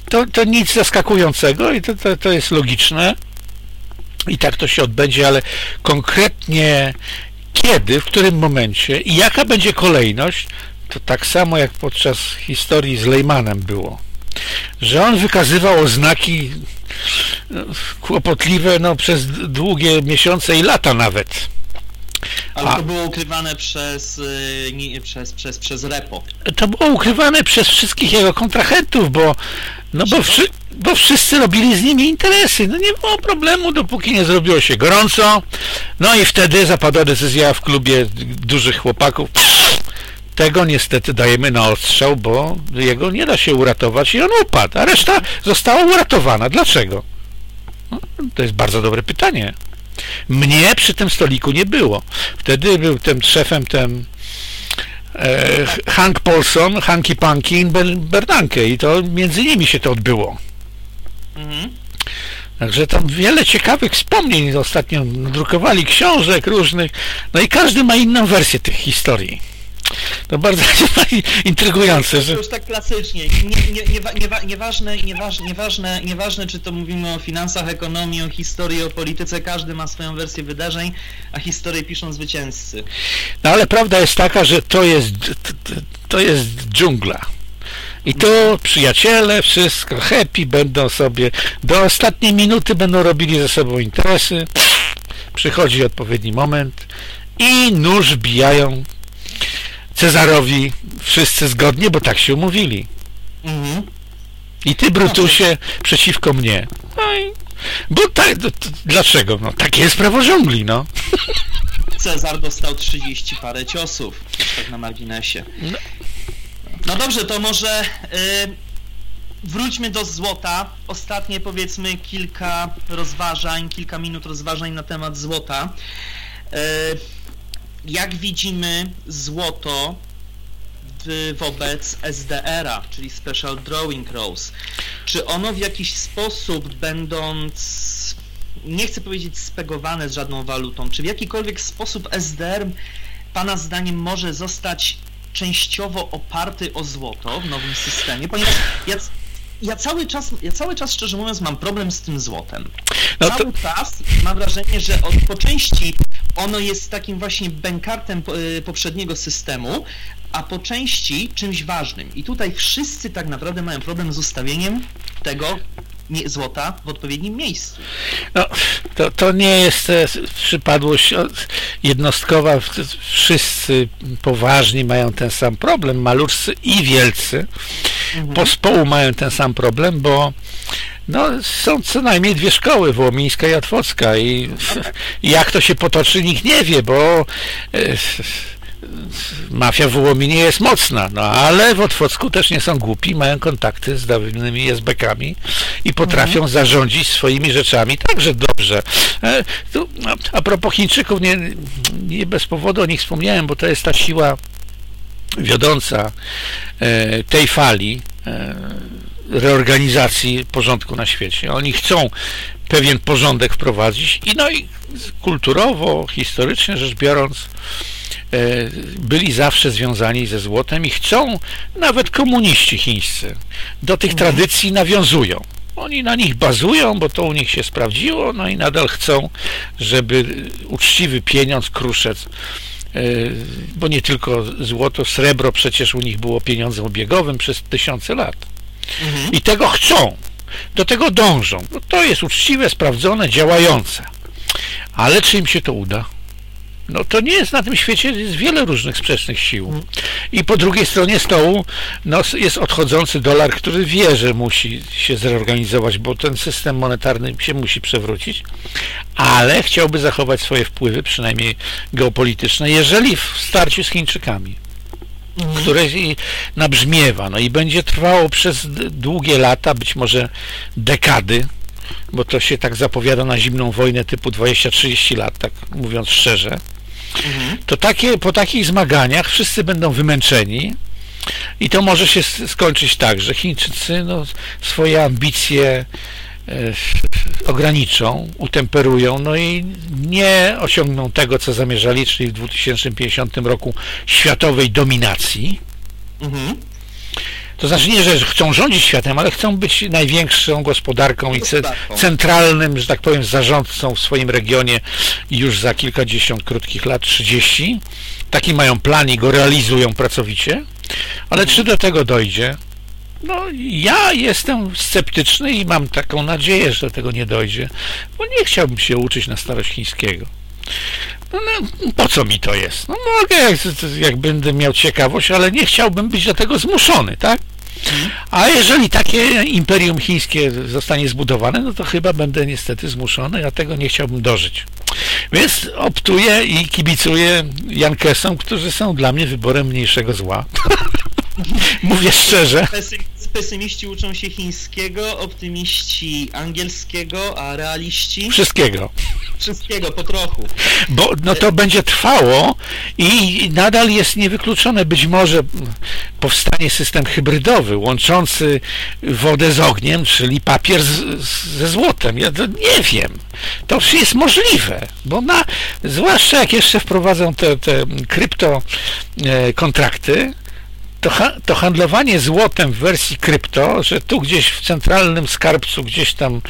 to, to nic zaskakującego i to, to, to jest logiczne. I tak to się odbędzie, ale konkretnie kiedy, w którym momencie i jaka będzie kolejność, to tak samo jak podczas historii z Lehmanem było, że on wykazywał oznaki no, kłopotliwe no, przez długie miesiące i lata nawet ale A. to było ukrywane przez, y, nie, przez, przez, przez repo. To było ukrywane przez wszystkich jego kontrahentów, bo, no bo, wszy, bo wszyscy robili z nimi interesy. No nie było problemu, dopóki nie zrobiło się gorąco. No i wtedy zapadła decyzja w klubie dużych chłopaków. Tego niestety dajemy na ostrzał, bo jego nie da się uratować i on upadł, a reszta została uratowana. Dlaczego? No, to jest bardzo dobre pytanie. Mnie przy tym stoliku nie było. Wtedy był tym szefem ten e, Hank Paulson, Hanky Panky i Bernanke i to między nimi się to odbyło. Mhm. Także tam wiele ciekawych wspomnień ostatnio drukowali książek różnych, no i każdy ma inną wersję tych historii. To bardzo intrygujące. Że... To już tak klasycznie. Nie, nie, nie, nie, nieważne, nieważne, nieważne, nieważne, czy to mówimy o finansach, ekonomii, o historii, o polityce, każdy ma swoją wersję wydarzeń, a historię piszą zwycięzcy. No ale prawda jest taka, że to jest, to jest dżungla. I to przyjaciele, wszystko happy będą sobie, do ostatniej minuty będą robili ze sobą interesy, przychodzi odpowiedni moment i nóż bijają Cezarowi wszyscy zgodnie, bo tak się umówili. Mhm. I ty, Brutusie, przeciwko mnie. No i, bo tak, to, to, dlaczego? No, takie jest prawo żongli, no. Cezar dostał 30 parę ciosów, tak na marginesie. No, no dobrze, to może y, wróćmy do złota. Ostatnie powiedzmy kilka rozważań, kilka minut rozważań na temat złota. Y, jak widzimy, złoto wobec SDR-a, czyli Special Drawing Rose, czy ono w jakiś sposób będąc, nie chcę powiedzieć spegowane z żadną walutą, czy w jakikolwiek sposób SDR Pana zdaniem może zostać częściowo oparty o złoto w nowym systemie, ponieważ ja, ja cały czas, ja cały czas szczerze mówiąc mam problem z tym złotem. No to... Cały czas mam wrażenie, że od, po części ono jest takim właśnie bękartem y, poprzedniego systemu, a po części czymś ważnym. I tutaj wszyscy tak naprawdę mają problem z ustawieniem tego złota w odpowiednim miejscu. No, to, to nie jest e, przypadłość jednostkowa. Wszyscy poważni mają ten sam problem, maluczcy i wielcy. Mhm. Pospołu mają ten sam problem, bo no, są co najmniej dwie szkoły, Wołomińska i Otwocka i, jak to się potoczy nikt nie wie, bo e, mafia w Wołominie jest mocna, no ale w Otwocku też nie są głupi, mają kontakty z dawnymi SBK-ami i potrafią mhm. zarządzić swoimi rzeczami także dobrze. E, tu, no, a propos Chińczyków, nie, nie bez powodu o nich wspomniałem, bo to jest ta siła wiodąca e, tej fali reorganizacji porządku na świecie. Oni chcą pewien porządek wprowadzić i no i kulturowo, historycznie rzecz biorąc, e, byli zawsze związani ze złotem i chcą, nawet komuniści chińscy, do tych mhm. tradycji nawiązują. Oni na nich bazują, bo to u nich się sprawdziło, no i nadal chcą, żeby uczciwy pieniądz, kruszec, e, bo nie tylko złoto, srebro przecież u nich było pieniądzem obiegowym przez tysiące lat. Mhm. I tego chcą. Do tego dążą. No to jest uczciwe, sprawdzone, działające. Ale czy im się to uda? No to nie jest na tym świecie, jest wiele różnych sprzecznych sił. I po drugiej stronie stołu no, jest odchodzący dolar, który wie, że musi się zreorganizować, bo ten system monetarny się musi przewrócić, ale chciałby zachować swoje wpływy, przynajmniej geopolityczne, jeżeli w starciu z Chińczykami które nabrzmiewa, no i będzie trwało przez długie lata, być może dekady, bo to się tak zapowiada na zimną wojnę typu 20-30 lat, tak mówiąc szczerze, to takie, po takich zmaganiach wszyscy będą wymęczeni i to może się skończyć tak, że Chińczycy no, swoje ambicje E, ograniczą, utemperują, no i nie osiągną tego, co zamierzali, czyli w 2050 roku światowej dominacji. Mhm. To znaczy nie, że chcą rządzić światem, ale chcą być największą gospodarką i centralnym, że tak powiem, zarządcą w swoim regionie już za kilkadziesiąt krótkich lat, 30. Taki mają plan i go realizują pracowicie. Ale czy do tego dojdzie? No, ja jestem sceptyczny i mam taką nadzieję, że do tego nie dojdzie, bo nie chciałbym się uczyć na starość chińskiego. No, no, po co mi to jest? No mogę, jak, jak będę miał ciekawość, ale nie chciałbym być do tego zmuszony, tak? A jeżeli takie imperium chińskie zostanie zbudowane, no to chyba będę niestety zmuszony, a tego nie chciałbym dożyć. Więc optuję i kibicuję Jankesom, którzy są dla mnie wyborem mniejszego zła. Mówię szczerze. Pesymiści uczą się chińskiego, optymiści angielskiego, a realiści... Wszystkiego. Wszystkiego, po trochu. Bo no to będzie trwało i nadal jest niewykluczone być może powstanie system hybrydowy, łączący wodę z ogniem, czyli papier z, ze złotem. Ja nie wiem. To jest możliwe, bo na, zwłaszcza jak jeszcze wprowadzą te, te krypto e, kontrakty, to, to handlowanie złotem w wersji krypto, że tu gdzieś w centralnym skarbcu gdzieś tam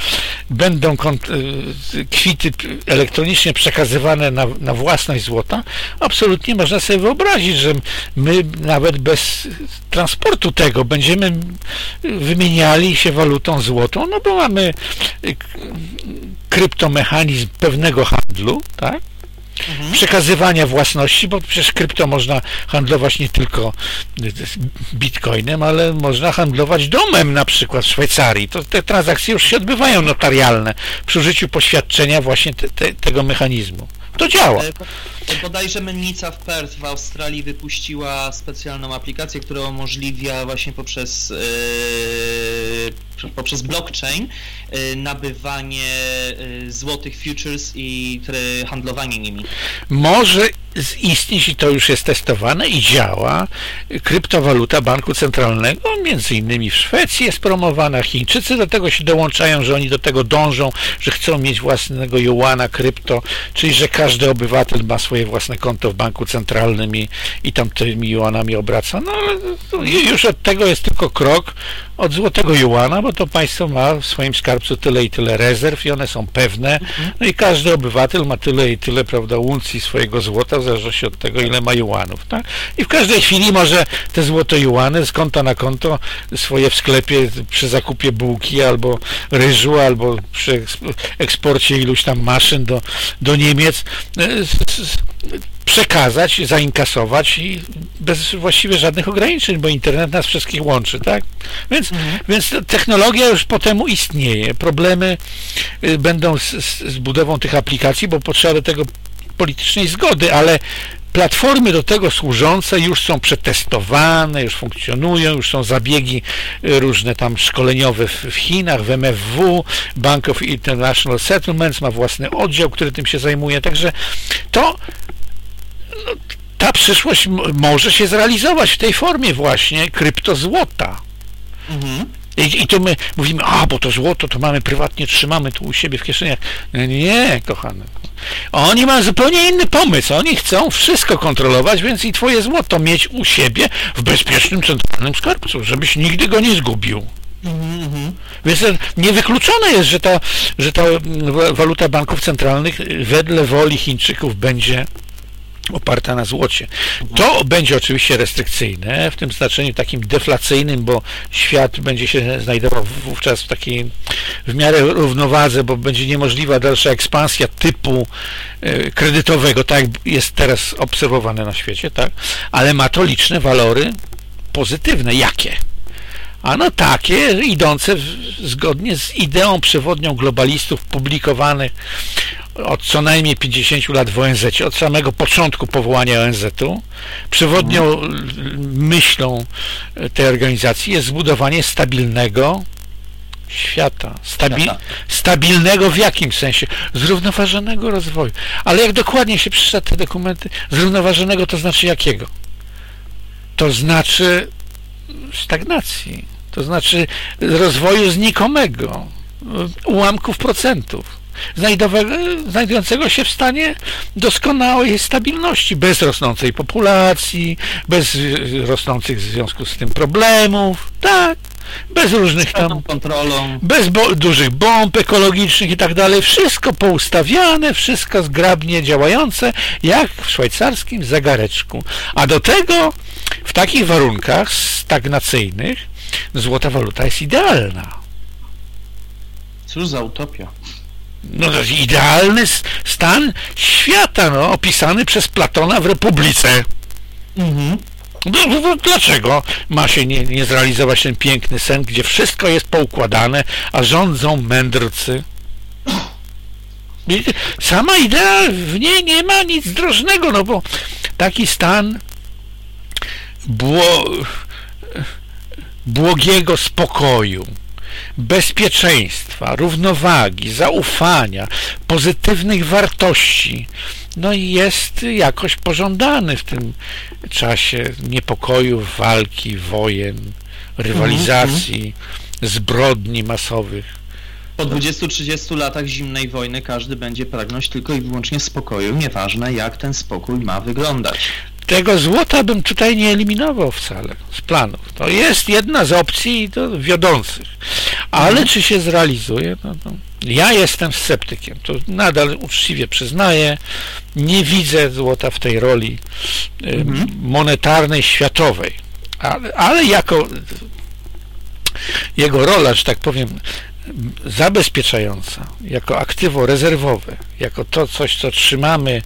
będą y, kwity elektronicznie przekazywane na, na własność złota, absolutnie można sobie wyobrazić, że my nawet bez transportu tego będziemy wymieniali się walutą złotą, no bo mamy kryptomechanizm pewnego handlu, tak? Mhm. przekazywania własności, bo przecież krypto można handlować nie tylko bitcoinem, ale można handlować domem na przykład w Szwajcarii. To te transakcje już się odbywają notarialne przy użyciu poświadczenia właśnie te, te, tego mechanizmu. To działa. E, bodajże mennica w Perth w Australii wypuściła specjalną aplikację, która umożliwia właśnie poprzez yy, poprzez blockchain yy, nabywanie yy, złotych futures i handlowanie nimi. Może istnieć i to już jest testowane i działa kryptowaluta banku centralnego, między innymi w Szwecji jest promowana, Chińczycy do tego się dołączają, że oni do tego dążą, że chcą mieć własnego juana krypto, czyli że każdy obywatel ma swoje własne konto w banku centralnym i, i tam tymi juanami obraca. No ale już od tego jest tylko krok od złotego juana, bo to państwo ma w swoim skarbcu tyle i tyle rezerw i one są pewne. No i każdy obywatel ma tyle i tyle, prawda, uncji swojego złota, w zależności od tego, ile ma juanów, tak? I w każdej chwili może te złote juany z konta na konto swoje w sklepie przy zakupie bułki albo ryżu, albo przy eksporcie iluś tam maszyn do, do Niemiec e, przekazać, zainkasować i bez właściwie żadnych ograniczeń, bo internet nas wszystkich łączy, tak? Więc, mhm. więc technologia już po temu istnieje. Problemy y, będą z, z budową tych aplikacji, bo potrzeba do tego politycznej zgody, ale platformy do tego służące już są przetestowane, już funkcjonują, już są zabiegi y, różne tam szkoleniowe w, Chinach, w MFW, Bank of International Settlements ma własny oddział, który tym się zajmuje, także to no, ta przyszłość może się zrealizować w tej formie właśnie kryptozłota. Mhm. I, I tu my mówimy, a bo to złoto to mamy prywatnie, trzymamy tu u siebie w kieszeniach. Nie, kochany. Oni mają zupełnie inny pomysł. Oni chcą wszystko kontrolować, więc i twoje złoto mieć u siebie w bezpiecznym centralnym skarbcu, żebyś nigdy go nie zgubił. Mhm, Więc niewykluczone jest, że ta, że ta waluta banków centralnych wedle woli Chińczyków będzie oparta na złocie. To będzie oczywiście restrykcyjne, w tym znaczeniu takim deflacyjnym, bo świat będzie się znajdował wówczas w takiej w miarę równowadze, bo będzie niemożliwa dalsza ekspansja typu e, kredytowego, tak jest teraz obserwowane na świecie, tak? ale ma to liczne walory pozytywne. Jakie? Ano takie, idące zgodnie z ideą przewodnią globalistów publikowanych od co najmniej 50 lat w ONZ, od samego początku powołania ONZ-u, przewodnią myślą tej organizacji jest zbudowanie stabilnego świata. Stabi stabilnego w jakim sensie? Zrównoważonego rozwoju. Ale jak dokładnie się przeczyta te dokumenty, zrównoważonego to znaczy jakiego? To znaczy stagnacji. To znaczy rozwoju znikomego, ułamków procentów znajdującego się w stanie doskonałej stabilności, bez rosnącej populacji, bez rosnących w związku z tym problemów, tak, bez różnych tam kontrolą, bez bo dużych bomb ekologicznych i tak dalej, wszystko poustawiane, wszystko zgrabnie działające, jak w szwajcarskim zegareczku. A do tego w takich warunkach stagnacyjnych złota waluta jest idealna. Cóż za utopia no to idealny stan świata, no, opisany przez Platona w Republice. Mhm. No, dlaczego ma się nie, nie zrealizować ten piękny sen, gdzie wszystko jest poukładane, a rządzą mędrcy? Sama idea w niej nie ma nic drożnego, no bo taki stan bło, błogiego spokoju, bezpieczeństwa, równowagi, zaufania, pozytywnych wartości, no i jest jakoś pożądany w tym czasie niepokojów, walki, wojen, rywalizacji, zbrodni masowych. Po 20-30 latach zimnej wojny każdy będzie pragnąć tylko i wyłącznie spokoju, nieważne jak ten spokój ma wyglądać tego złota bym tutaj nie eliminował wcale z planów. To jest jedna z opcji to wiodących. Ale mhm. czy się zrealizuje? No, no. Ja jestem sceptykiem. To nadal uczciwie przyznaję. Nie widzę złota w tej roli mhm. monetarnej, światowej. Ale, ale jako jego rola, że tak powiem, zabezpieczająca, jako aktywo rezerwowe, jako to coś, co trzymamy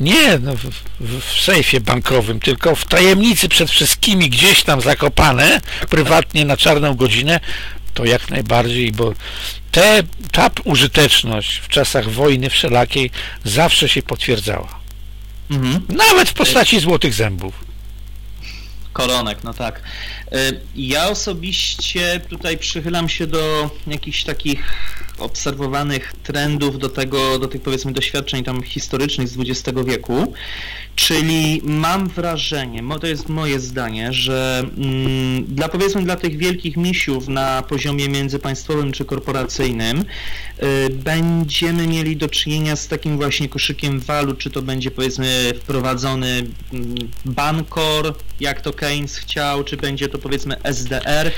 nie w, w, w sejfie bankowym, tylko w tajemnicy przed wszystkimi, gdzieś tam zakopane, prywatnie na czarną godzinę, to jak najbardziej, bo te, ta użyteczność w czasach wojny wszelakiej zawsze się potwierdzała. Mhm. Nawet w postaci złotych zębów. Koronek, no tak. Y, ja osobiście tutaj przychylam się do jakichś takich obserwowanych trendów, do tego, do tych powiedzmy doświadczeń tam historycznych z XX wieku, czyli mam wrażenie, to jest moje zdanie, że mm, dla powiedzmy dla tych wielkich misiów na poziomie międzypaństwowym czy korporacyjnym y, będziemy mieli do czynienia z takim właśnie koszykiem walut, czy to będzie powiedzmy wprowadzony mm, Bancor, jak to Keynes chciał, czy będzie to powiedzmy SDR,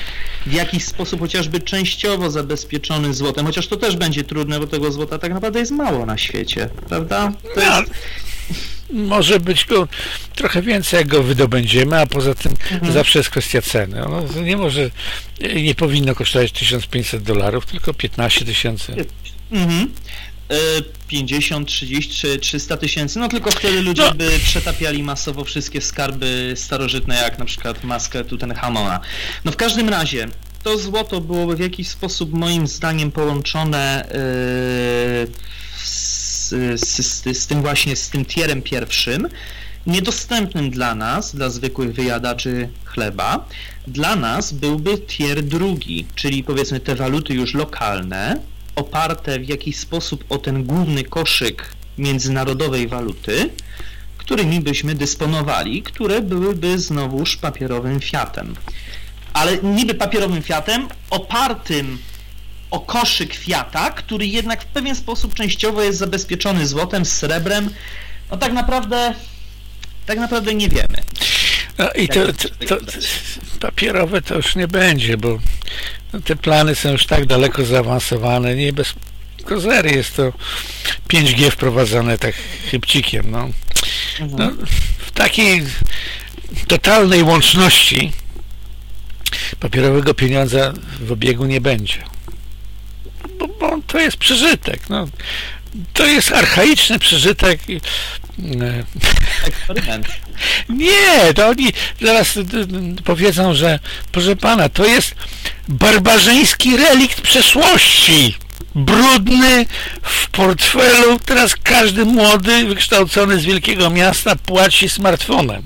w jakiś sposób chociażby częściowo zabezpieczony złotem, chociaż to też będzie trudne, bo tego złota tak naprawdę jest mało na świecie, prawda? To jest... Może być go trochę więcej, jak go wydobędziemy, a poza tym mhm. zawsze jest kwestia ceny. Ono nie może, nie powinno kosztować 1500 dolarów, tylko 15 tysięcy. Mhm. 50, 30, 300 tysięcy, no tylko wtedy ludzie no. by przetapiali masowo wszystkie skarby starożytne, jak na przykład maskę Tutenhamona. No w każdym razie, to złoto byłoby w jakiś sposób moim zdaniem połączone yy, z, z, z tym właśnie, z tym tierem pierwszym, niedostępnym dla nas, dla zwykłych wyjadaczy chleba. Dla nas byłby tier drugi, czyli powiedzmy te waluty już lokalne, oparte w jakiś sposób o ten główny koszyk międzynarodowej waluty, którymi byśmy dysponowali, które byłyby znowuż papierowym fiatem. ale niby papierowym Fiatem, opartym o koszyk Fiata, który jednak w pewien sposób częściowo jest zabezpieczony złotem, srebrem. No tak naprawdę, tak naprawdę nie wiemy. No i to, to, to, papierowe to już nie będzie, bo te plany są już tak daleko zaawansowane, nie bez kozery jest to 5G wprowadzane tak chybcikiem. No. no w takiej totalnej łączności papierowego pieniądza w obiegu nie będzie. Bo, bo to jest przeżytek. No. To jest archaiczny przeżytek. Eksperyment. Nie, to oni zaraz powiedzą, że proszę pana, to jest barbarzyński relikt przeszłości. Brudny w portfelu. Teraz każdy młody, wykształcony z wielkiego miasta płaci smartfonem.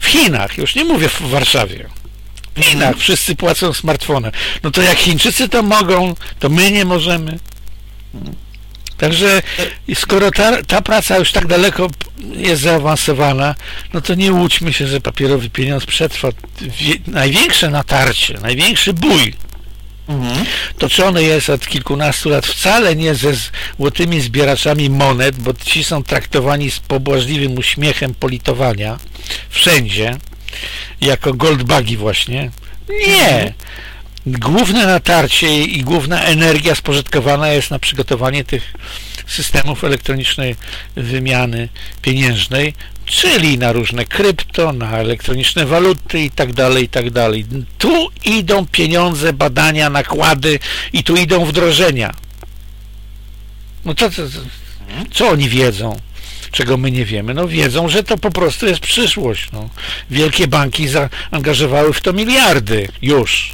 W Chinach, już nie mówię w Warszawie. W Chinach wszyscy płacą smartfonem. No to jak Chińczycy to mogą, to my nie możemy. Także skoro ta, ta praca już tak daleko jest zaawansowana, no to nie łudźmy się, że papierowy pieniądz przetrwa największe natarcie, największy bój. Mhm. Toczony jest od kilkunastu lat wcale nie ze złotymi zbieraczami monet, bo ci są traktowani z pobłażliwym uśmiechem politowania wszędzie, jako goldbagi właśnie. Nie! Mhm główne natarcie i główna energia spożytkowana jest na przygotowanie tych systemów elektronicznej wymiany pieniężnej, czyli na różne krypto, na elektroniczne waluty i tak dalej, i tak dalej. Tu idą pieniądze, badania, nakłady i tu idą wdrożenia. No to, to, co oni wiedzą? czego my nie wiemy. No wiedzą, że to po prostu jest przyszłość. No. Wielkie banki zaangażowały w to miliardy już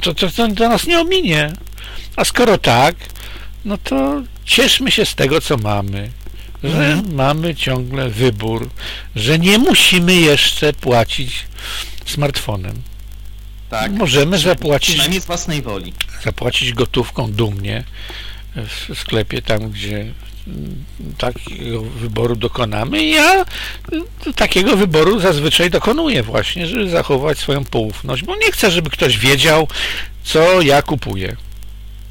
to, to, to, to nas nie ominie. A skoro tak, no to cieszmy się z tego, co mamy. Że mhm. mamy ciągle wybór, że nie musimy jeszcze płacić smartfonem. Tak. Możemy zapłacić. Przynajmniej z własnej woli. Zapłacić gotówką dumnie w sklepie, tam gdzie takiego wyboru dokonamy ja takiego wyboru zazwyczaj dokonuję właśnie, żeby zachować swoją poufność, bo nie chcę, żeby ktoś wiedział, co ja kupuję.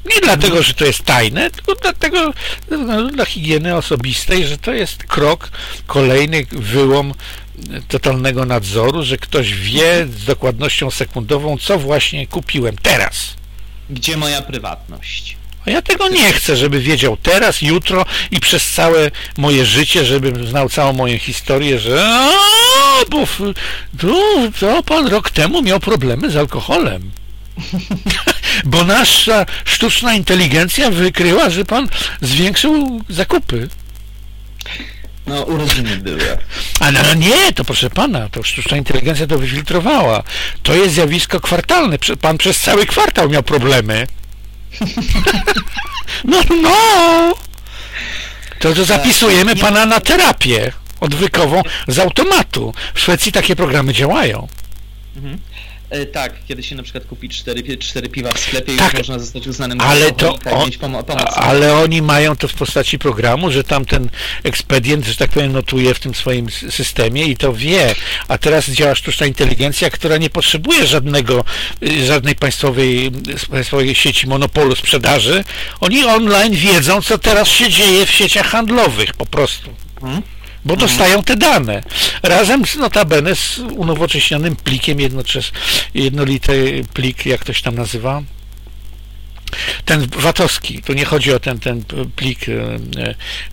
Nie dlatego, że to jest tajne, tylko dlatego no, dla higieny osobistej, że to jest krok, kolejny wyłom totalnego nadzoru, że ktoś wie z dokładnością sekundową, co właśnie kupiłem teraz. Gdzie moja prywatność? A ja tego nie chcę, żeby wiedział teraz, jutro i przez całe moje życie, żebym znał całą moją historię, że a, bo tu, to pan rok temu miał problemy z alkoholem. bo nasza sztuczna inteligencja wykryła, że pan zwiększył zakupy. No, urodziny były. A no nie, to proszę pana, to sztuczna inteligencja to wyfiltrowała. To jest zjawisko kwartalne. Pan przez cały kwartał miał problemy. No, no! To, to zapisujemy pana na terapię odwykową z automatu. W Szwecji takie programy działają. Mhm. E, tak, kiedy się na przykład kupi cztery, cztery piwa w sklepie tak, już można zostać uznanym ale to on, pomo Ale oni mają to w postaci programu, że tam ten ekspedient, że tak powiem, notuje w tym swoim systemie i to wie. A teraz działa sztuczna inteligencja, która nie potrzebuje żadnego, y, żadnej państwowej, państwowej sieci monopolu sprzedaży. Oni online wiedzą, co teraz się dzieje w sieciach handlowych po prostu. Hmm? Bo dostają te dane. Razem z notabene z unowocześnionym plikiem, jednoczes, jednolity plik, jak ktoś tam nazywa, ten VAT-owski, tu nie chodzi o ten, ten plik e,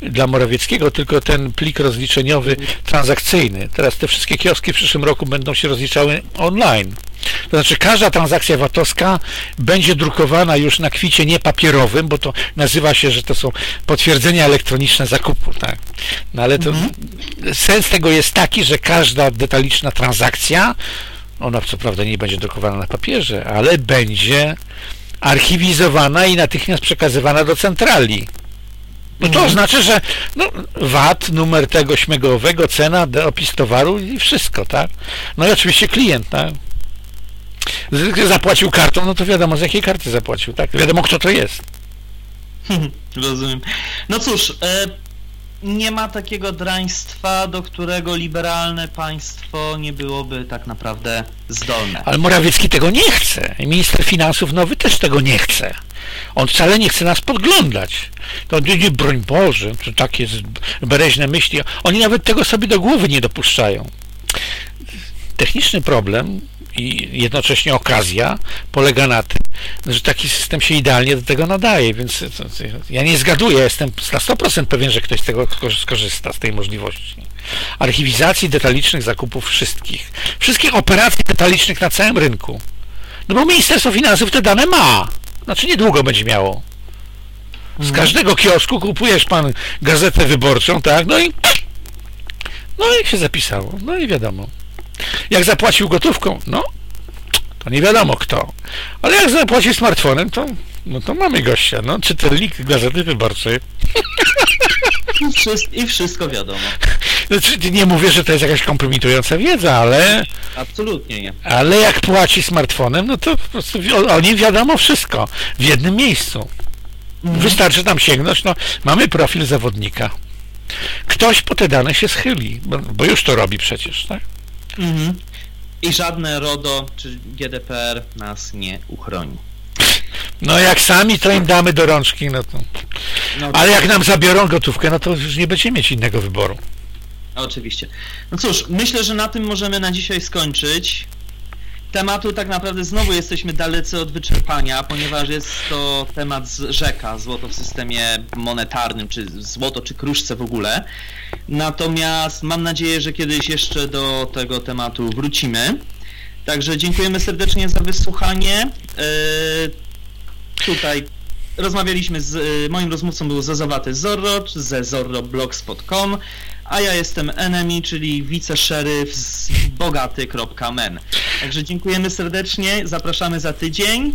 e, dla Morawieckiego, tylko ten plik rozliczeniowy transakcyjny. Teraz te wszystkie kioski w przyszłym roku będą się rozliczały online. To znaczy każda transakcja VAT-owska będzie drukowana już na kwicie niepapierowym, bo to nazywa się, że to są potwierdzenia elektroniczne zakupu. Tak? No ale to mhm. sens tego jest taki, że każda detaliczna transakcja, ona co prawda nie będzie drukowana na papierze, ale będzie archiwizowana i natychmiast przekazywana do centrali. No to oznacza, że no, VAT, numer tego śmigłowego, cena, opis towaru i wszystko, tak? No i oczywiście klient, tak? Zapłacił kartą, no to wiadomo z jakiej karty zapłacił, tak? Wiadomo kto to jest. Rozumiem. No cóż, e, nie ma takiego draństwa, do którego liberalne państwo nie byłoby tak naprawdę zdolne. Ale Morawiecki tego nie chce. Minister finansów nowy też tego nie chce. On wcale nie chce nas podglądać. To nie, broń Boże, to takie bereźne myśli. Oni nawet tego sobie do głowy nie dopuszczają. Techniczny problem i jednocześnie okazja polega na tym, że taki system się idealnie do tego nadaje, więc to- ja nie zgaduję, jestem na 100% pewien, że ktoś z tego skor- skorzysta, z tej możliwości. Archiwizacji detalicznych zakupów wszystkich. Wszystkich operacji detalicznych na całym rynku. No bo Ministerstwo Finansów te dane ma. Znaczy niedługo będzie miało. Z każdego kiosku kupujesz pan gazetę wyborczą, tak? No i no i się zapisało. No i wiadomo. Jak zapłacił gotówką, no to nie wiadomo kto. Ale jak zapłacił smartfonem, to no to mamy gościa, no czytelnik gazety wyborczej. I, wszystko, I wszystko wiadomo. Znaczy, nie mówię, że to jest jakaś kompromitująca wiedza, ale Absolutnie nie. Ale jak płaci smartfonem, no to po prostu o, o nim wiadomo wszystko w jednym miejscu. Wystarczy tam sięgnąć, no mamy profil zawodnika. Ktoś po te dane się schyli, bo, bo już to robi przecież, tak? Mhm. I żadne RODO czy GDPR nas nie uchroni. No jak sami to im damy do rączki, no to... No, Ale jak nam zabiorą gotówkę, no to już nie będziemy mieć innego wyboru. Oczywiście. No cóż, myślę, że na tym możemy na dzisiaj skończyć. Tematu tak naprawdę znowu jesteśmy dalecy od wyczerpania, ponieważ jest to temat rzeka, złoto w systemie monetarnym, czy złoto, czy kruszce w ogóle. Natomiast mam nadzieję, że kiedyś jeszcze do tego tematu wrócimy. Także dziękujemy serdecznie za wysłuchanie. Yy, tutaj rozmawialiśmy z y, moim rozmówcą był Zezowaty Zorro ze zorroblogspot.com, a ja jestem Enemy, czyli wiceszeryf z bogaty.men. Także dziękujemy serdecznie, zapraszamy za tydzień.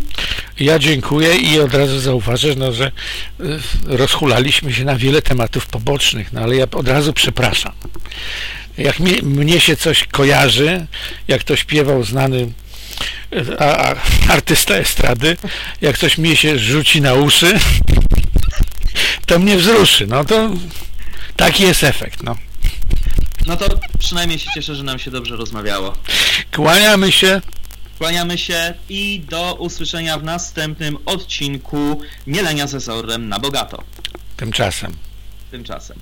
Ja dziękuję i od razu zauważę, no, że y, rozhulaliśmy się na wiele tematów pobocznych, no ale ja od razu przepraszam. Jak mnie, mnie się coś kojarzy, jak to śpiewał znany a, a, artysta estrady, jak coś mnie się rzuci na uszy, to mnie wzruszy. No to taki jest efekt. No. No to przynajmniej się cieszę, że nam się dobrze rozmawiało. Kłaniamy się. Kłaniamy się i do usłyszenia w następnym odcinku Mielenia ze Zorrem na bogato. Tymczasem. Tymczasem.